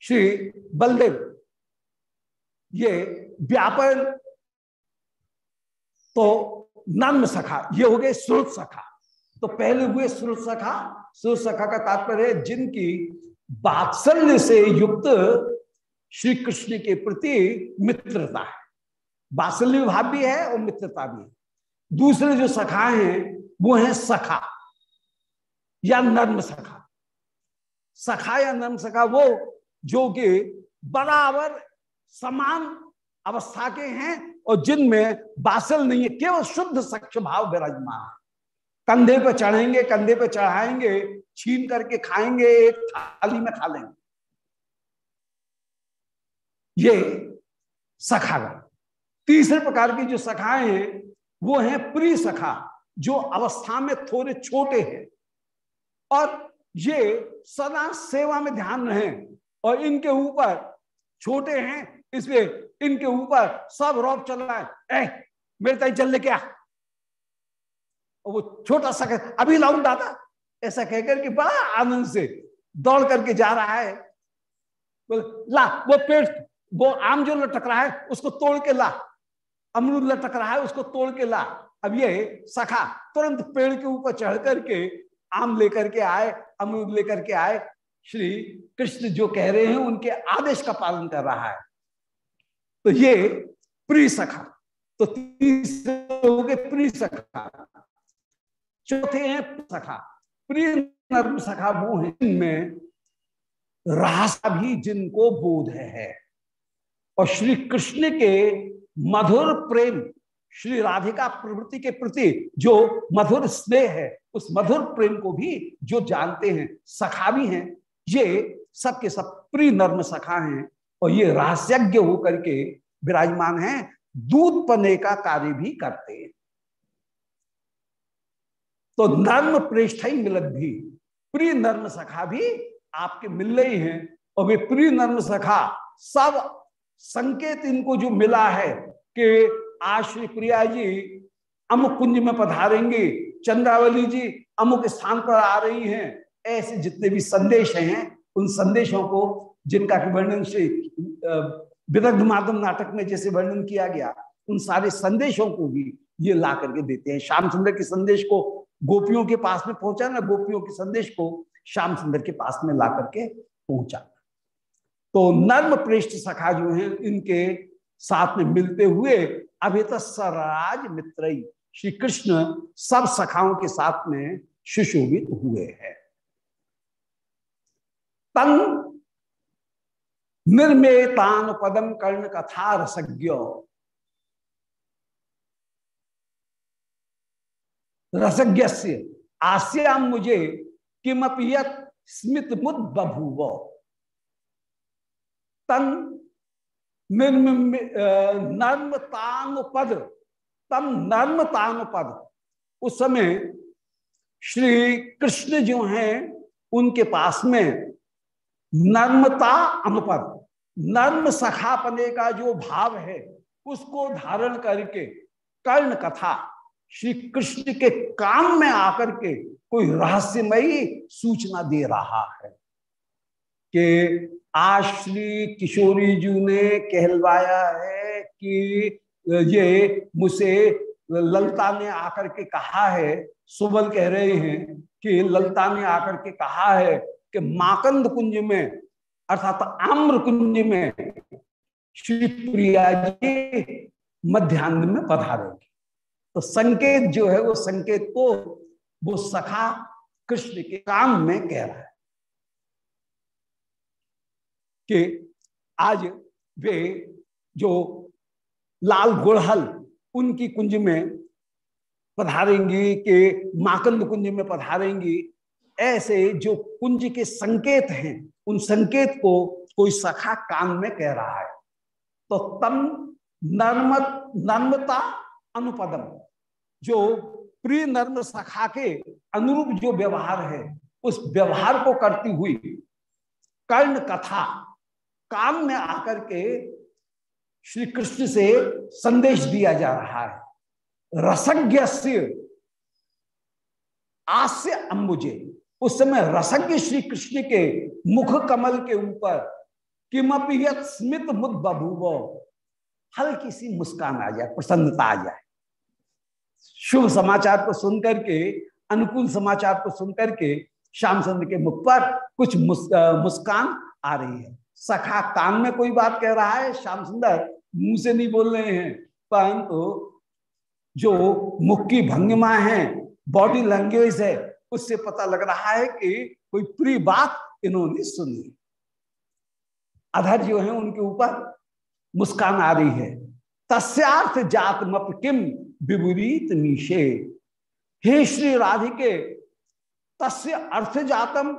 श्री बलदेव, ये व्यापन तो नन्म सखा, ये हो गए श्रुत सखा। तो पहले हुए श्रुत सखा। श्रुत सखा का तात्पर्य जिनकी बात्सल्य से युक्त श्री कृष्ण के प्रति मित्रता है। बात्सल्य भाव भी है और मित्रता भी है। दूसरे जो सखा हैं, वो है सखा या नर्म सखा। सखा या नर्म सखा वो जो कि बराबर समान अवस्था के हैं और जिनमें बासल नहीं है, केवल शुद्ध सक्ष भाव विराजमान कंधे पे चढ़ेंगे कंधे पे चढ़ाएँगे छीन करके खाएँगे एक थाली में खा लेंगे। ये सखागण तीसरे प्रकार की जो सखाएँ हैं वो हैं प्रिय सखा जो अवस्था में थोड़े छोटे हैं। और ये सदा सेवा में ध्यान रहे और इनके ऊपर छोटे हैं इसलिए इनके ऊपर सब रौब चल रहा है। ए, मेरे तय चल लेके आ। वो छोटा सा अभी लाऊ दादा? ऐसा कहकर कि बड़ा आनंद से दौड़ करके जा रहा है। ला, वो पेड़, वो आम जो लटक रहा है, उसको तोड़ के ला। अमरूद लटक रहा है, उसको तोड़ के ला। अब ये सखा तुरंत पेड़ के ऊपर चढ़ करके आम लेकर के आए, अमरूद लेकर के आए। श्री कृष्ण जो कह रहे हैं, उनके आदेश का पालन कर रहा है। तो ये प्री सखा तो तीसरे हो गए प्री सखा चौथे हैं सखा प्रिय नर्म सखा वो है इनमें रासा भी जिनको बोध है और श्री कृष्ण के मधुर प्रेम, श्री राधिका प्रवृत्ति के प्रति जो मधुर स्नेह है, उस मधुर प्रेम को भी जो जानते हैं, सखा भी हैं, ये सबके सब प्रिय नर्म सखा हैं। और ये रहस्यज्ञ होकर के विराजमान हैं, दूध पने का कार्य भी करते हैं। तो नर्म प्रेष्ठ ही मिलत भी, प्रिय नर्म सखा भी आपके मिल रही हैं। और वे प्रिय नर्म सखा, सब संकेत इनको जो मिला है कि आज श्री प्रिया जी अमुक कुंज में पधारेंगे, चंद्रावली जी अमुक स्थान पर आ रही हैं। ऐसे जितने भी संदेश हैं, उन संदेशों को जिनका वर्णन श्री विदग्ध माध्यम नाटक में जैसे वर्णन किया गया, उन सारे संदेशों को भी ये ला करके देते हैं। श्याम सुंदर के संदेश को गोपियों के पास में पहुँचा, ना गोपियों के संदेश को श्याम सुंदर के पास में ला करके पहुँचा। तो नर्म प्रेष्ठ सखा जो हैं, इनके साथ में मिलते हुए अभी तक सराज मित्र श्री कृष्ण सब सखाओं के साथ में सुशोभित हुए हैं। तन निर्मेतान पदम कर्ण कथा रसज्ञ रसज्ञ आस्याम मुझे किमपियत स्मित मुद बभूव। तन नर्म तांग पद तम नर्म तांग पद उस समय श्री कृष्ण जो हैं, उनके पास में नर्मता अनुपद, नर्म सखापने का जो भाव है, उसको धारण करके कर्ण कथा श्री कृष्ण के काम में आकर के कोई रहस्यमयी सूचना दे रहा है कि आज श्री किशोरी जी ने कहलवाया है कि ये मुझसे ललता ने आकर के कहा है, सुबल कह रहे हैं कि ललता ने आकर के कहा है कि माकंद कुंज में, अर्थात आम्र कुंज में श्री प्रिया जी मध्यान्ह में पधारेंगे। तो संकेत जो है वो संकेत को वो सखा कृष्ण के काम में कह रहा है कि आज वे जो लाल गुड़हल उनकी कुंज में पधारेंगी के माकंद कुंज में पधारेंगी, ऐसे जो कुंज के संकेत हैं, उन संकेत को कोई सखा कान में कह रहा है। तो तम नर्मत नर्मता अनुपदम। जो प्रिय नर्म सखा के अनुरूप जो व्यवहार है, उस व्यवहार को करती हुई कर्ण कथा काम में आकर के श्री कृष्ण से संदेश दिया जा रहा है। रसज्ञ आस्य अंबुजे उस समय रसज्ञ श्री कृष्ण के मुख कमल के ऊपर किमपि स्मित मुद बभूव, हल्की सी मुस्कान आ जाए, प्रसन्नता आ जाए। शुभ समाचार को सुनकर के, अनुकूल समाचार को सुनकर के श्याम चंद्र के मुख पर कुछ मुस्कान आ रही है। सखा कान में कोई बात कह रहा है? श्याम सुंदर मुँह से नहीं बोल रहे हैं, परंतु जो मुख की भंगिमा है बॉडी लैंग्वेज है, उससे पता लग रहा है कि कोई प्रिय बात इन्होंने सुनी। अधर जो है उनके ऊपर मुस्कान आ रही है। तस्यार्थ जात मप किम? विपरीत नीशे हे श्री राधिके, तस्य अर्थ जातम,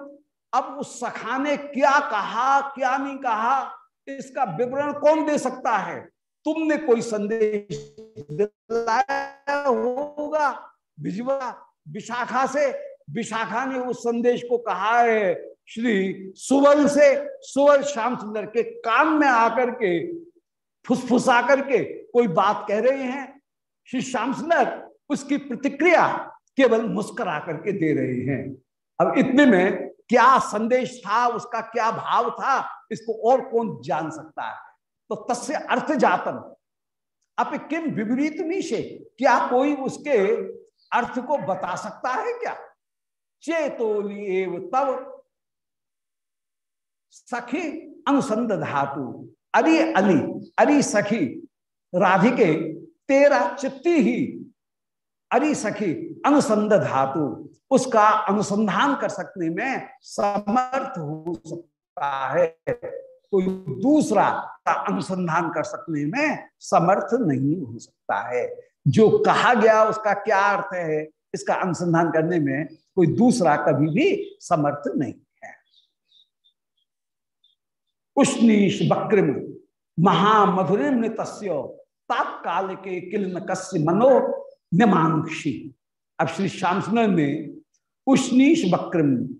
अब उस सखा ने क्या कहा, क्या नहीं कहा, इसका विवरण कौन दे सकता है? तुमने कोई संदेश दिलाया होगा? भिजवा विशाखा से, विशाखा ने उस संदेश को कहा है, श्री सुवल से, सुवल श्याम सुंदर के कान में आकर के फुसफुसा करके कोई बात कह रहे हैं? श्री श्याम सुंदर उसकी प्रतिक्रिया केवल मुस्कुरा करके दे रहे हैं। अब इतने में क्या संदेश था, उसका क्या भाव था, इसको और कौन जान सकता है? तो तस्य अर्थ जातन अब किम विपरीत से क्या कोई उसके अर्थ को बता सकता है क्या? चेतोली तब सखी, अनुसंध धातु। अरे अली, अरे सखी, राधिके तेरा चित्ती ही। अरे सखी, अनुसंध धातु, उसका अनुसंधान कर सकने में समर्थ हो सकता है। कोई दूसरा का अनुसंधान कर सकने में समर्थ नहीं हो सकता है। जो कहा गया उसका क्या अर्थ है, इसका अनुसंधान करने में कोई दूसरा कभी भी समर्थ नहीं है। उष्णीश बक्रिम महामधुरिम तस्य तात्काल के किल कस्य मनो निमांक्षी। अब श्री श्याम सुंदर ने उष्णीश बक्रम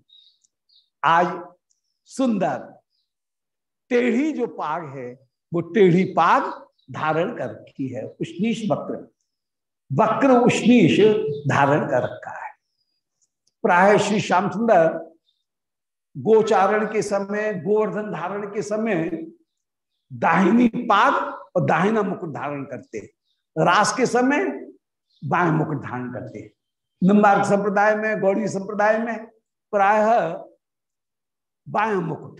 आज सुंदर टेढ़ी जो पाग है, वो टेढ़ी पाग धारण कर रखी है उष्णीश बक्र वक्र। उष्णीश धारण कर रखा है। प्राय श्री श्याम सुंदर गोचारण के समय, गोवर्धन धारण के समय दाहिनी पाग और दाहिना मुकुट धारण करते रास के समय बाएँ मुकुट धारण करते निम्बार्क संप्रदाय में, गौड़ी संप्रदाय में प्राय बाएँ मुकुट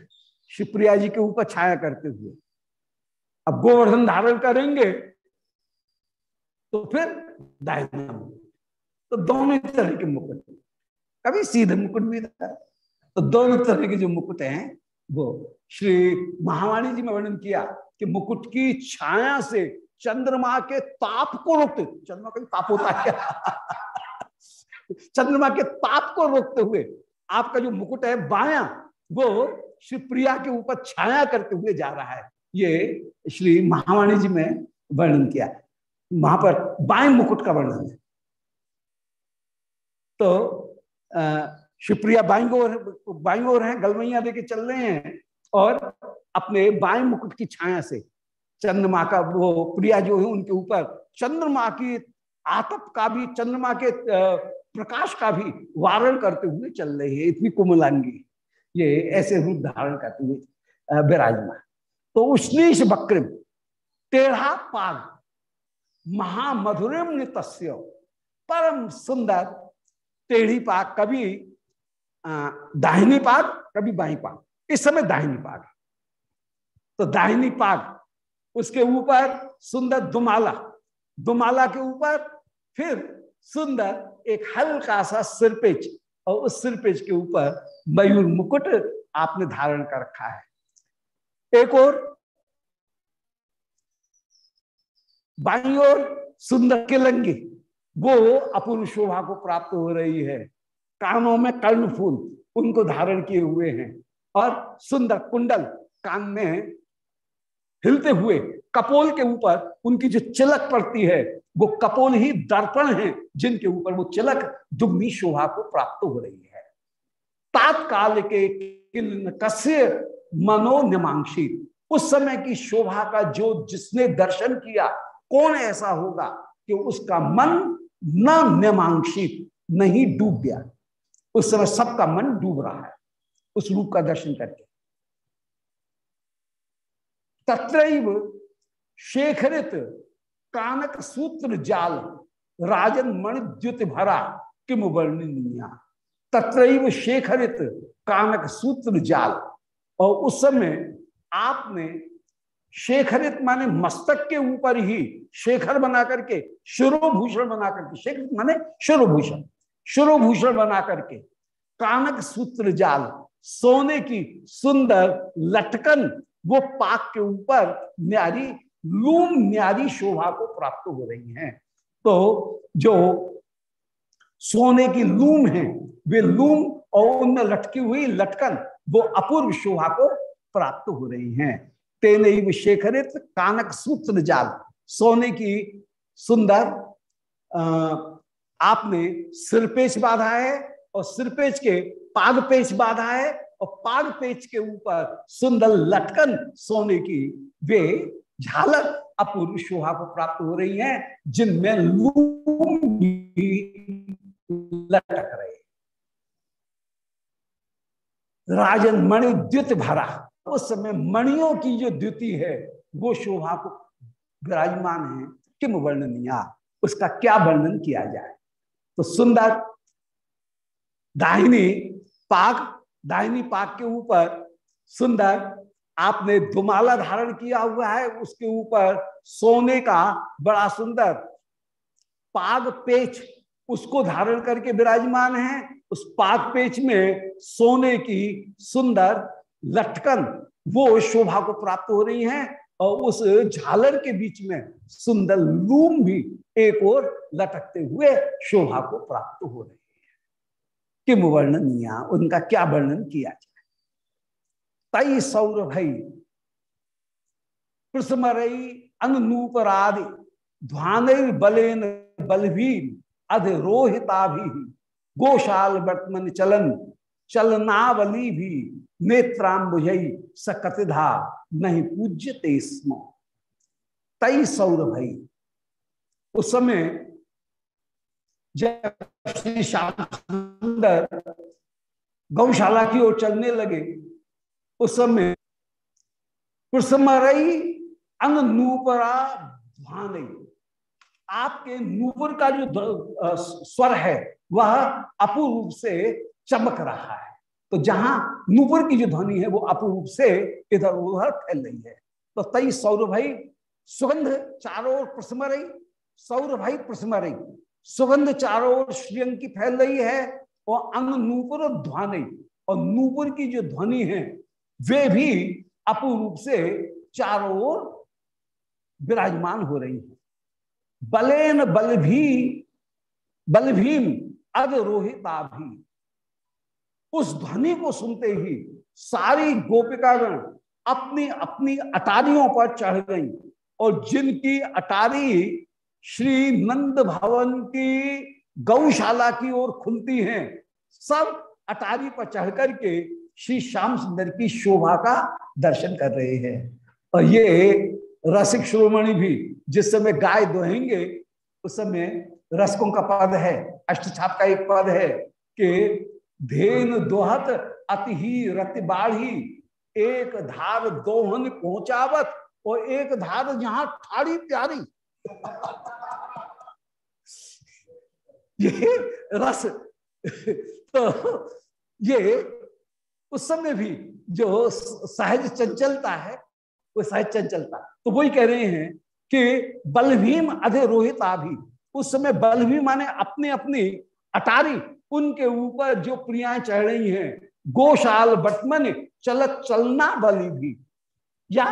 शिवप्रिया जी के ऊपर छाया करते हुए। अब गोवर्धन धारण करेंगे तो फिर दाहिना मुकुट तो दोनों तरह के मुकुट। कभी सीधे मुकुट भी था तो दोनों तरह के जो मुकुट हैं वो श्री महावाणी जी में वर्णन किया कि मुकुट की छाया से चंद्रमा के ताप को रोकते चंद्रमा का ताप होता है। चंद्रमा के ताप को रोकते हुए आपका जो मुकुट है बाया, वो श्री प्रिया के ऊपर छाया करते हुए जा रहा है। ये श्री महावाणी जी में वर्णन किया। वहाँ पर बाएँ मुकुट का वर्णन है। तो शिवप्रिया बाई ओर बाई ओर है गलमैया देके चल रहे हैं और अपने बाएँ मुकुट की छाया से चंद्रमा का वो प्रिया जो है उनके ऊपर, चंद्रमा की आतप का भी, चंद्रमा के प्रकाश का भी वारण करते हुए चल रही है, इतनी कुमलांगी। ये ऐसे रूप धारण करते हुए विराजमान। तो उष्णीश बक्रिम टेढ़ा पाग, महामधुरिम तस्य परम सुंदर, टेढ़ी पाग, कभी दाहिनी पाग कभी बाई पाग इस समय दाहिनी पाग तो दाहिनी पाग उसके ऊपर सुंदर दुमाला। दुमाला के ऊपर फिर सुंदर एक हल्का सा सिरपेच, और उस सिरपेच के ऊपर मयूर मुकुट आपने धारण कर रखा है। एक और, बाई और सुंदर किलंगी। वो अपूर्व शोभा को प्राप्त हो रही है। कानों में कर्ण फूल उनको धारण किए हुए हैं और सुंदर कुंडल कान में हिलते हुए कपोल के ऊपर उनकी जो चिलक पड़ती है, वो कपोल ही दर्पण है, जिनके ऊपर वो चिलक दुग्नी शोभा को प्राप्त हो रही है। तात्काल के कस्य उस समय की शोभा का जो जिसने दर्शन किया, कौन ऐसा होगा कि उसका मन न निमांशित नहीं डूब गया? उस समय सबका मन डूब रहा है उस रूप का दर्शन करके। तत्रैव शेखरित कानक सूत्र जाल, राजन मणिद्युत भरा किम वर्णनीया तत्रैव शेखरित कानक सूत्र जाल। और उस समय आपने शेखरित माने मस्तक के ऊपर ही शेखर बना करके शिरोभूषण बना करके, शेखरित माने शिरोभूषण। शिरोभूषण बना करके, कानक सूत्र जाल, सोने की सुंदर लटकन, वो पाक के ऊपर न्यारी, लूम न्यारी शोभा को प्राप्त हो रही हैं। तो जो सोने की लूम है, वे लूम और उनमें लटकी हुई लटकन, वो अपूर्व शोभा को प्राप्त हो रही हैं। तेन शेखरित कानक सूत्र जाल, सोने की सुंदर आपने सिरपेच बांधा है और सिरपेच के पाग पेच बांधा है और पाग पेच के ऊपर सुंदर लटकन सोने की वे झालक अपूर्व शोभा को प्राप्त हो रही हैं, जिनमें लटक रहे राजन मणि द्युत भरा। उस समय मणियों की जो द्युति है, वो शोभा को विराजमान है। किम वर्णनिया? उसका क्या वर्णन किया जाए? तो सुंदर दाहिनी पाक दाहिनी पाक के ऊपर सुंदर आपने दुमाला धारण किया हुआ है, उसके ऊपर सोने का बड़ा सुंदर पाग पेच उसको धारण करके विराजमान है। उस पाग पेच में सोने की सुंदर लटकन वो शोभा को प्राप्त हो रही है। और उस झालर के बीच में सुंदर लूम भी एक और लटकते हुए शोभा को प्राप्त हो रही है। किम वर्णनिया? उनका क्या वर्णन किया जाए? तई सौर भई प्रसमरई अनुपरादि ध्वान बलेन बलभीम अधिरोहिता भी गोशाल वर्तमन चलन चलनावली भी नेत्राम्बुझई सकतिधा नहीं पूज्यते स्म। तई सौर भई। उस समय जब श्री सुंदर गौशाला की ओर चलने लगे। उस समय प्रसमरई अन नूपरा ध्वान आपके नूपुर का जो स्वर है, वह अपूर्व से चमक रहा है। तो जहाँ नूपुर की जो ध्वनि है वो अपूर्व से इधर उधर फैल रही है। तो तई सौर भाई, सुगंध चारों ओर प्रसमरई सौर भाई प्रसम रही, सुगंध चारों ओर श्रीअंग की फैल रही है और अंग नूपुर ध्वनि और नूपुर की जो ध्वनि है, वे भी अपूर्व से चारों ओर विराजमान हो रही है। बलेन बल भी बलभीम अधरोहिता भी। उस ध्वनि को सुनते ही सारी गोपिकागण अपनी अपनी अटारियों पर चढ़ गई और जिनकी अटारी श्री नंद भवन की गौशाला की ओर खुलती हैं, सब अटारी पर चढ़ करके श्री श्याम सुंदर की शोभा का दर्शन कर रहे हैं। और ये रसिक श्रोमणि भी जिस समय गाय दोहेंगे, उस समय रसकों का पद है, अष्टछाप का एक पद है कि धेन दोहत अति ही रति बाढ़ी। एक धार दोहन पहुंचावत और एक धार जहाँ ठाड़ी प्यारी। ये रस तो ये उस समय भी जो सहज चंचलता है, वो सहज चंचलता। तो वही कह रहे हैं कि बलभीम अधे रोहिता भी। उस समय बलभीम माने अपने अपनी अटारी उनके ऊपर जो प्रियाएँ चढ़ रही हैं, गोशाल बटमन चलत चलना बलि भी। या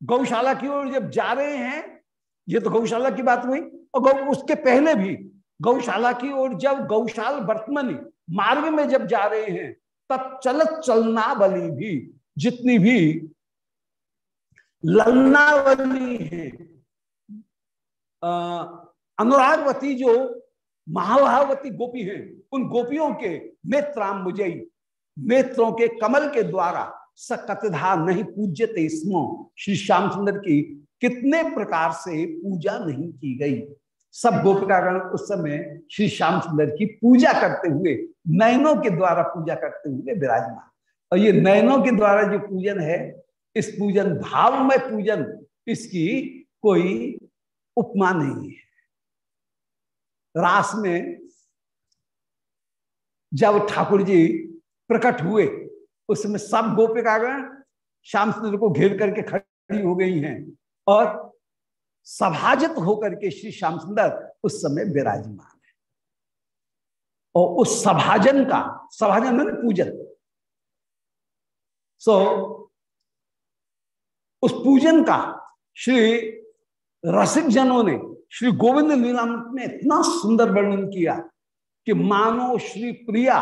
गौशाला की ओर जब जा रहे हैं, ये तो गौशाला की बात हुई और गौ, उसके पहले भी गौशाला की ओर जब गौशाल वर्तमनी मार्ग में जब जा रहे हैं, तब चलत चलना बली भी, जितनी भी ललनावली है अनुरागवती जो महाभावती गोपी हैं। उन गोपियों के नेत्राम मुझे, नेत्रों के कमल के द्वारा सकतधा नहीं पूज्यते इसमो। श्री श्याम सुंदर की कितने प्रकार से पूजा नहीं की गई। सब गोपिकागण उस समय श्री श्याम सुंदर की पूजा करते हुए, नयनों के द्वारा पूजा करते हुए विराजमान। और ये नयनों के द्वारा जो पूजन है, इस पूजन भाव में पूजन, इसकी कोई उपमा नहीं है। रास में जब ठाकुर जी प्रकट हुए उसमें सब गोपिकागण श्याम सुंदर को घेर करके खड़ी हो गई हैं और सभाजित होकर के श्री श्याम सुंदर उस समय विराजमान है। और उस सभाजन का सभाजन मैंने पूजन। सो so, उस पूजन का श्री रसिक जनों ने श्री गोविंद लीलामृत में इतना सुंदर वर्णन किया कि मानो श्री प्रिया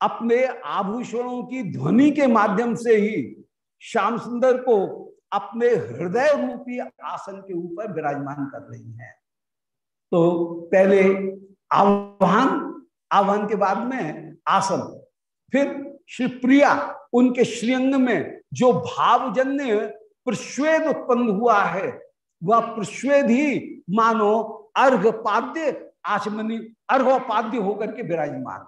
अपने आभूषणों की ध्वनि के माध्यम से ही श्याम सुंदर को अपने हृदय रूपी आसन के ऊपर विराजमान कर रही हैं। तो पहले आह्वान आह्वान के बाद में आसन, फिर श्री प्रिया उनके श्रीअंग में जो भावजन्य प्रश्वेद उत्पन्न हुआ है वह ही मानो अर्घ पाद्य आचमनी अर्घोपाद्य होकर के विराजमान।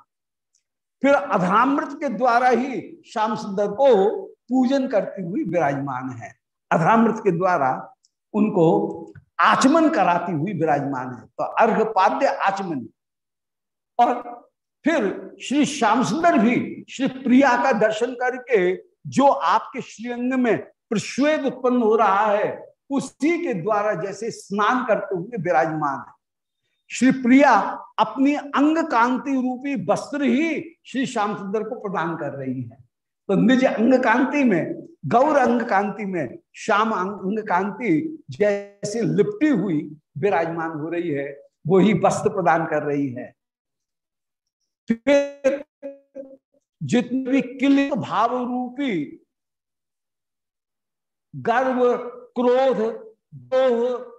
फिर अधरामृत के द्वारा ही श्याम सुंदर को पूजन करती हुई विराजमान है। अधामृत के द्वारा उनको आचमन कराती हुई विराजमान है। तो अर्घपाद्य आचमन। और फिर श्री श्याम सुंदर भी श्री प्रिया का दर्शन करके जो आपके श्रीअंग में प्रश्वेद उत्पन्न हो रहा है उसी के द्वारा जैसे स्नान करते हुए विराजमान है। श्री प्रिया अपनी अंग कांति रूपी वस्त्र ही श्री श्याम सुंदर को प्रदान कर रही है। तो निज अंग कांति में, गौर अंग कांति में, श्याम अंग कांति जैसे लिपटी हुई विराजमान हो रही है, वो ही वस्त्र प्रदान कर रही है। फिर जितने भी किल भाव रूपी गर्व, क्रोध, दोह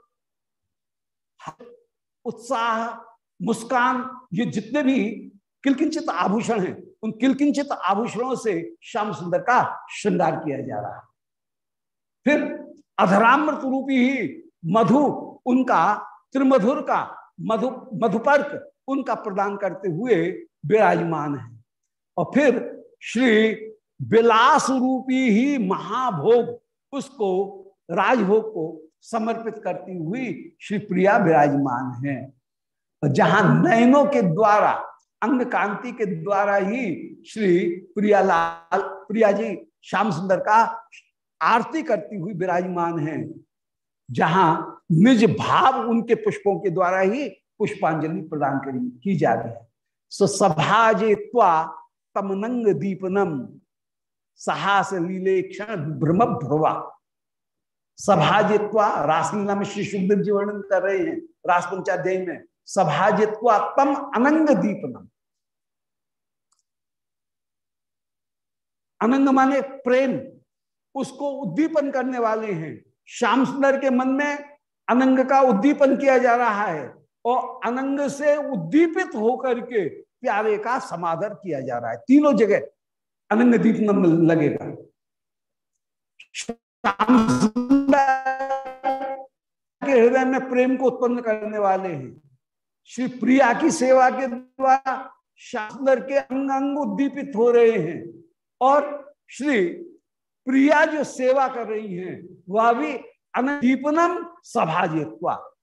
उत्साह, मुस्कान, ये जितने भी किलकिंचित आभूषण हैं, उन किलकिंचित आभूषणों से श्याम सुंदर का श्रृंगार किया जा रहा है। फिर अधरामृत रूपी ही मधु, उनका त्रिमधुर का मधु, मधुपर्क उनका प्रदान करते हुए विराजमान है। और फिर श्री विलास रूपी ही महाभोग उसको राजभोग को समर्पित करती हुई श्री प्रिया विराजमान है। जहाँ नयनों के द्वारा अंग कांति के द्वारा ही श्री प्रियालाल, प्रिया जी श्याम सुंदर का आरती करती हुई विराजमान है। जहाँ निज भाव उनके पुष्पों के द्वारा ही पुष्पांजलि प्रदान करी, की जा रही है। सो सभाजे तमनंग दीपनम साहस लीले क्षण भ्रम भ्रवा। सभाजित्वा रासलीला में श्री सुखदेव जी वर्णन कर रहे हैं, रास पंचाध्याय में, सभाजित्वा तम अनंग दीपनम। अनंग माने प्रेम, उसको उद्दीपन करने वाले हैं। श्याम सुंदर के मन में अनंग का उद्दीपन किया जा रहा है और अनंग से उद्दीपित होकर के प्यारे का समाधर किया जा रहा है। तीनों जगह अनंग दीप न लगेगा। के हृदय में प्रेम को उत्पन्न करने वाले हैं। श्री प्रिया की सेवा के द्वारा शास्त्र के अंग अंग उद्दीपित हो रहे हैं और श्री प्रिया जो सेवा कर रही हैं, वह भी अनदीपनम सभाजित्वा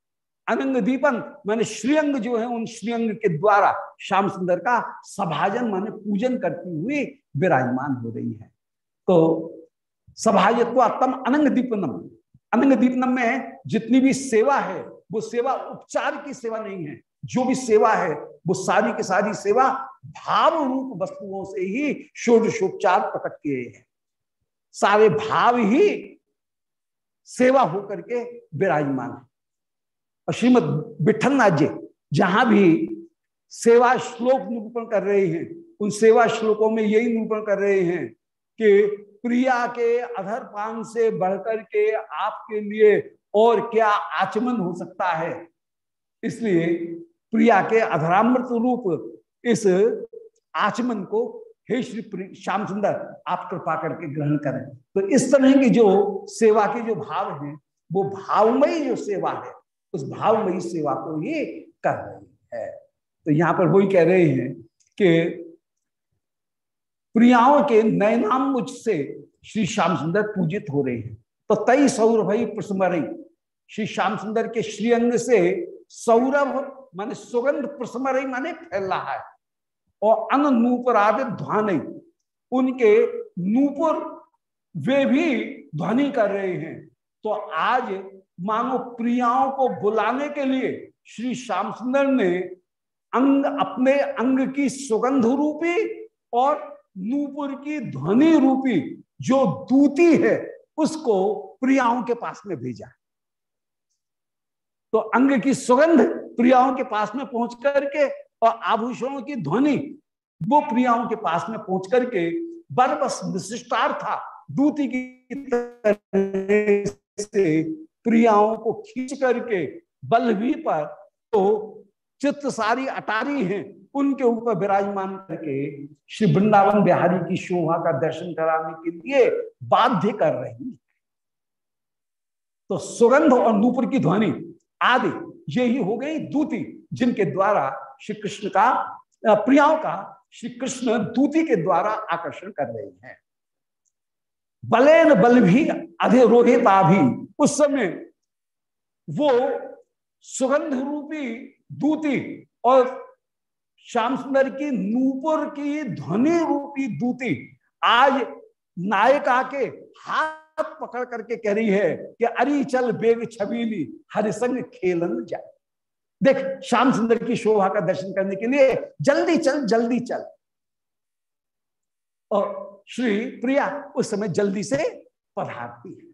अनंग दीपन माने श्रीअंग जो है, उन श्रीअंग के द्वारा श्याम सुंदर का सभाजन, माने पूजन करती हुई विराजमान हो रही है। तो सभाजित्वा तम अनंग दीपनम। अनंग दीपनम में जितनी भी सेवा है, वो सेवा उपचार की सेवा नहीं है। जो भी सेवा है, वो सारी की सारी सेवा भाव रूप वस्तुओं से ही षोडशोपचार प्रकट किए हैं। सारे भाव ही सेवा होकर के विराजमान है। और श्रीमद विठलनाथ जी जहाँ भी सेवा श्लोक निरूपण कर रहे हैं, उन सेवा श्लोकों में यही निरूपण कर रहे हैं कि प्रिया के अधर पान से बढ़कर के आपके लिए और क्या आचमन हो सकता है। इसलिए प्रिया के अधरामृत रूप इस आचमन को हे श्री श्याम सुंदर, आप कृपा करके ग्रहण करें। तो इस तरह की जो सेवा के जो भाव हैं, वो भावमयी जो सेवा है उस भावमयी सेवा को ये कर रही है। तो यहाँ पर वही कह रहे हैं कि प्रियाओं के नयनाम मुझसे श्री श्याम सुंदर पूजित हो रहे हैं। तो तई सौरभ प्रसमरई श्री श्याम सुंदर के श्रीअंग से सौरभ माने सुगंध प्रसमरई माने फैल रहा है। और अन नूपुर आदि ध्वनि, उनके नूपुर वे भी ध्वनि कर रहे हैं। तो आज मानो प्रियाओं को बुलाने के लिए श्री श्याम सुंदर ने अंग, अपने अंग की सुगंध रूपी और नूपुर की ध्वनि रूपी जो दूती है, उसको प्रियाओं के पास में भेजा। तो अंग की सुगंध प्रियाओं के पास में पहुँच करके और आभूषणों की ध्वनि वो प्रियाओं के पास में पहुँच करके बरबस विशिष्टार था दूती की से प्रियाओं को खींच करके बलवी पर तो चित्त सारी अटारी हैं। उनके ऊपर विराजमान करके श्री वृंदावन बिहारी की शोभा का दर्शन कराने के लिए बाध्य कर रही है। तो सुगंध और नूपुर की ध्वनि आदि यही हो गई दूती, जिनके द्वारा श्री कृष्ण का प्रियाओं का श्री कृष्ण दूती के द्वारा आकर्षण कर रहे हैं। बलेन बल भी अधिरोहिता भी उस समय वो सुगंध रूपी दूती और श्याम सुंदर की नूपुर की ध्वनि रूपी दूती आज नायिका के हाथ पकड़ करके कह रही है कि अरे चल बेग छबीली, हरिसंग खेलन जाए देख, श्याम सुंदर की शोभा का दर्शन करने के लिए जल्दी चल जल्दी चल। और श्री प्रिया उस समय जल्दी से पधारती है।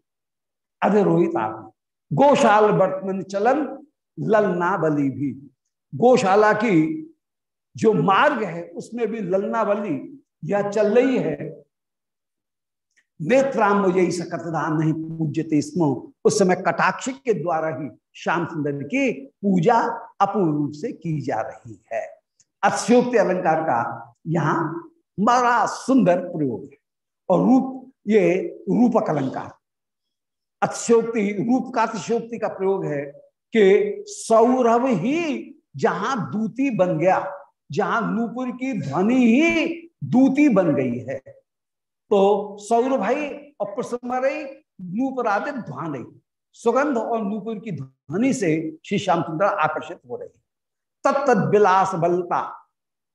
अधिरोहित आप गौशाल वर्तमान चलन ललना बली भी। गौशाला की जो मार्ग है, उसमें भी ललना बली यह चल रही है। नेत्राम मुझे सकतदान नहीं पूज्यते इसमें उस समय कटाक्ष के द्वारा ही श्याम सुंदर की पूजा अपूर्ण रूप से की जा रही है। अत्योक्त अलंकार का यहाँ बड़ा सुंदर प्रयोग है। और रूप, ये रूपक अलंकार। अतिशोक्ति रूप का अतिशोक्ति का प्रयोग है कि सौरभ ही जहाँ दूती बन गया, जहाँ नूपुर की ध्वनि ही दूती बन गई है। तो सौरभ भाई और प्रसमरई नूपरादित ध्वनि सुगंध और नूपुर की ध्वनि से श्री श्याम सुंदर आकर्षित हो रहे। तत्त विलास बलता,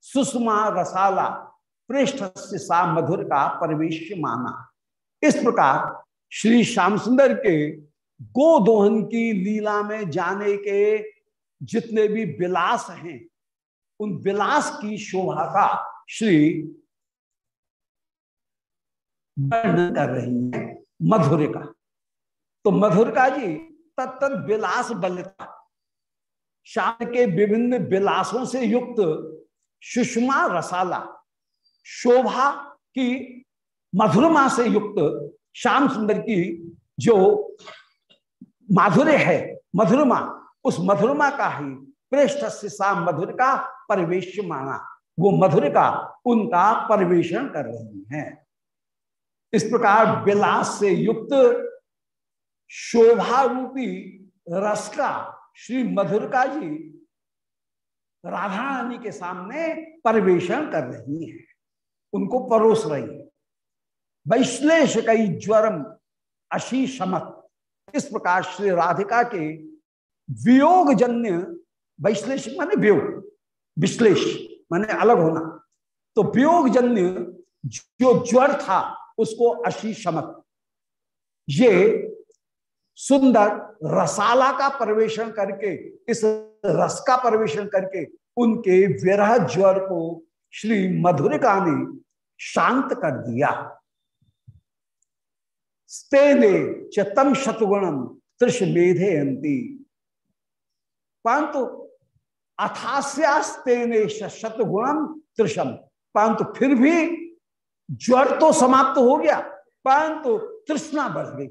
सुषमा रसाला पृष्ठ से सा मधुर का प्रवेश माना। इस प्रकार श्री श्याम सुंदर के गोदोहन की लीला में जाने के जितने भी विलास हैं, उन विलास की शोभा का श्री वर्णन कर रही है मधुरिका। तो मधुरिका जी तत्त विलास बलता। शाम के विभिन्न विलासों से युक्त सुषमा रसाला, शोभा की मधुरमा से युक्त श्याम सुंदर की जो माधुर्य है, मधुरमा, उस मधुरमा का ही पृष्ठ से सा मधुर का परिवेश माना। वो मधुर का, उनका परिवेशन कर रही हैं। इस प्रकार विलास से युक्त शोभा रूपी रस का श्री मधुरका जी राधा रानी के सामने परिवेशन कर रही हैं। उनको परोस रही है। वैश्लेष कई ज्वरम अशी शमत इस प्रकार श्री राधिका के वियोग जन्य वैश्लेष माने वियोग, विश्लेष माने अलग होना। तो वियोग जन्य जो ज्वर था, उसको अशी शमत ये सुंदर रसाला का प्रवेशन करके, इस रस का प्रवेशन करके, उनके विरह ज्वर को श्री मधुरिका ने शांत कर दिया। स्तेने चतम शतगुणम त्रिश मेधे अंति परंतु अथास्यास्तेने शतगुणम त्रिशम। परंतु फिर भी ज्वर तो समाप्त हो गया। परंतु तृष्णा बढ़ गई।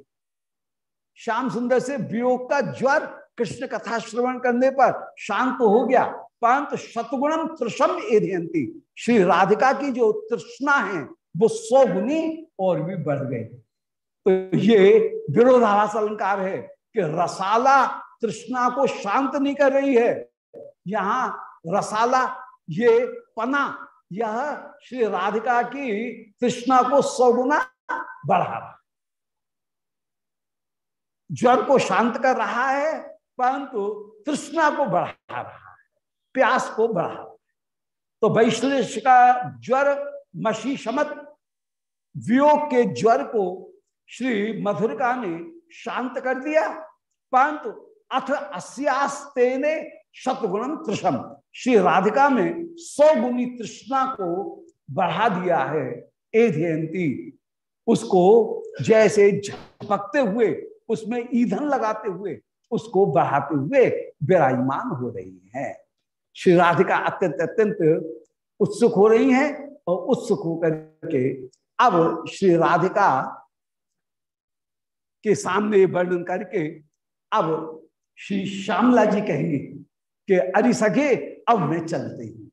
श्याम सुंदर से वियोग का ज्वर कृष्ण कथा श्रवण करने पर शांत तो हो गया। परंतु शतगुणम त्रिशम एधियंती श्री राधिका की जो तृष्णा है, वो सौ गुनी और भी बढ़ गए तो ये विरोधाभास अलंकार है कि रसाला तृष्णा को शांत नहीं कर रही है। यहाँ रसाला, ये पना, यह श्री राधिका की तृष्णा को सौ गुना बढ़ा रहा ज्वर को शांत कर रहा है, परंतु तृष्णा को बढ़ा रहा है, प्यास को बढ़ा रहा है। तो वैश्लेष का ज्वर मशी शमत वियोग के ज्वर को श्री मधुरका ने शांत कर दिया। परंतु अथ अस्यास्ते ने शतगुणम तृषम। श्री राधिका में सौ गुनी तृष्णा को बढ़ा दिया है। एधयंती उसको जैसे झपकते हुए, उसमें ईंधन लगाते हुए, उसको बढ़ाते हुए विराजमान हो रही है। श्री राधिका अत्यंत अत्यंत उत्सुक हो रही हैं और उत्सुक होकर के अब श्री राधिका के सामने वर्णन करके अब श्री श्यामला जी कहेंगे कि, अरे सके अब मैं चलते हूँ।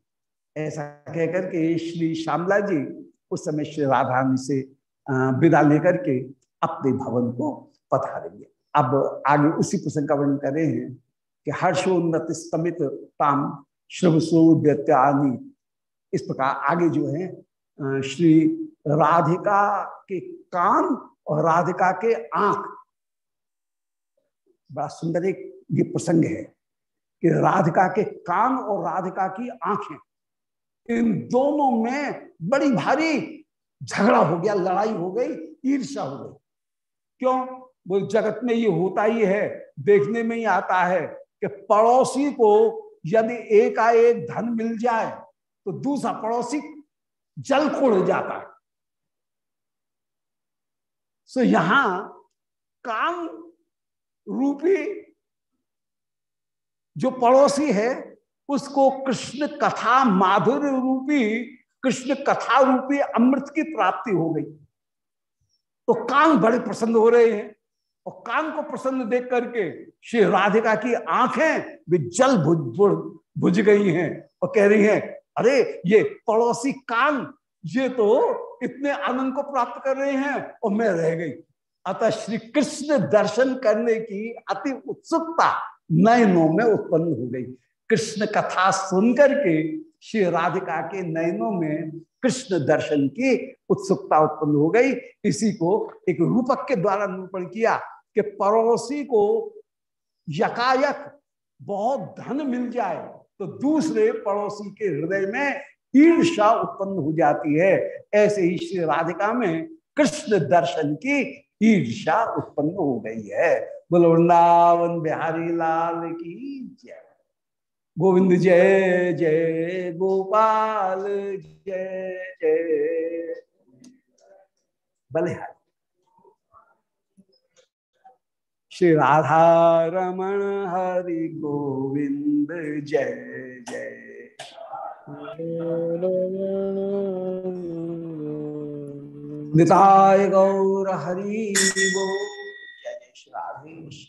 ऐसा कहकर के श्री श्यामला जी उस समय श्री राधानी से विदा लेकर के अपने भवन को पधारेंगे। अब आगे उसी प्रसंग का वर्णन कर रहे हैं कि हर्षोन्नत स्तमित ताम श्रवसोद्यत्यानी इस प्रकार आगे जो है श्री राधिका के कान और राधिका के आँख। बड़ा सुंदर एक ये प्रसंग है कि राधिका के कान और राधिका की आँखें, इन दोनों में बड़ी भारी झगड़ा हो गया, लड़ाई हो गई ईर्षा हो गई। क्यों? वो जगत में ये होता ही है, देखने में ही आता है कि पड़ोसी को यदि एकाएक धन मिल जाए तो दूसरा पड़ोसी जल खोड़ जाता है। सो यहाँ कान रूपी जो पड़ोसी है, उसको कृष्ण कथा माधुर्य रूपी, कृष्ण कथा रूपी अमृत की प्राप्ति हो गई। तो कान बड़े प्रसन्न हो रहे हैं और कान को प्रसन्न देख करके श्री राधिका की आँखें भी जल भुज बुझ गई हैं और कह रही हैं, अरे, ये पड़ोसी कान ये तो इतने आनंद को प्राप्त कर रहे हैं और मैं रह गई। अतः श्री कृष्ण दर्शन करने की अति उत्सुकता नयनों में उत्पन्न हो गई। कृष्ण कथा सुनकर के श्री राधिका के नयनों में कृष्ण दर्शन की उत्सुकता उत्पन्न हो गई। इसी को एक रूपक के द्वारा निरूपण किया कि पड़ोसी को यकायक बहुत धन मिल जाए तो दूसरे पड़ोसी के हृदय में ईर्षा उत्पन्न हो जाती है। ऐसे ही श्री राधिका में कृष्ण दर्शन की ईर्षा उत्पन्न हो गई है। बोलो वृंदावन बिहारी लाल की जय। गोविंद जय जय गोपाल जय जय। बलिहारी। श्री राधा रमण हरि गोविंद जय जय। निताय गौर हरी वो जय श्री राधेश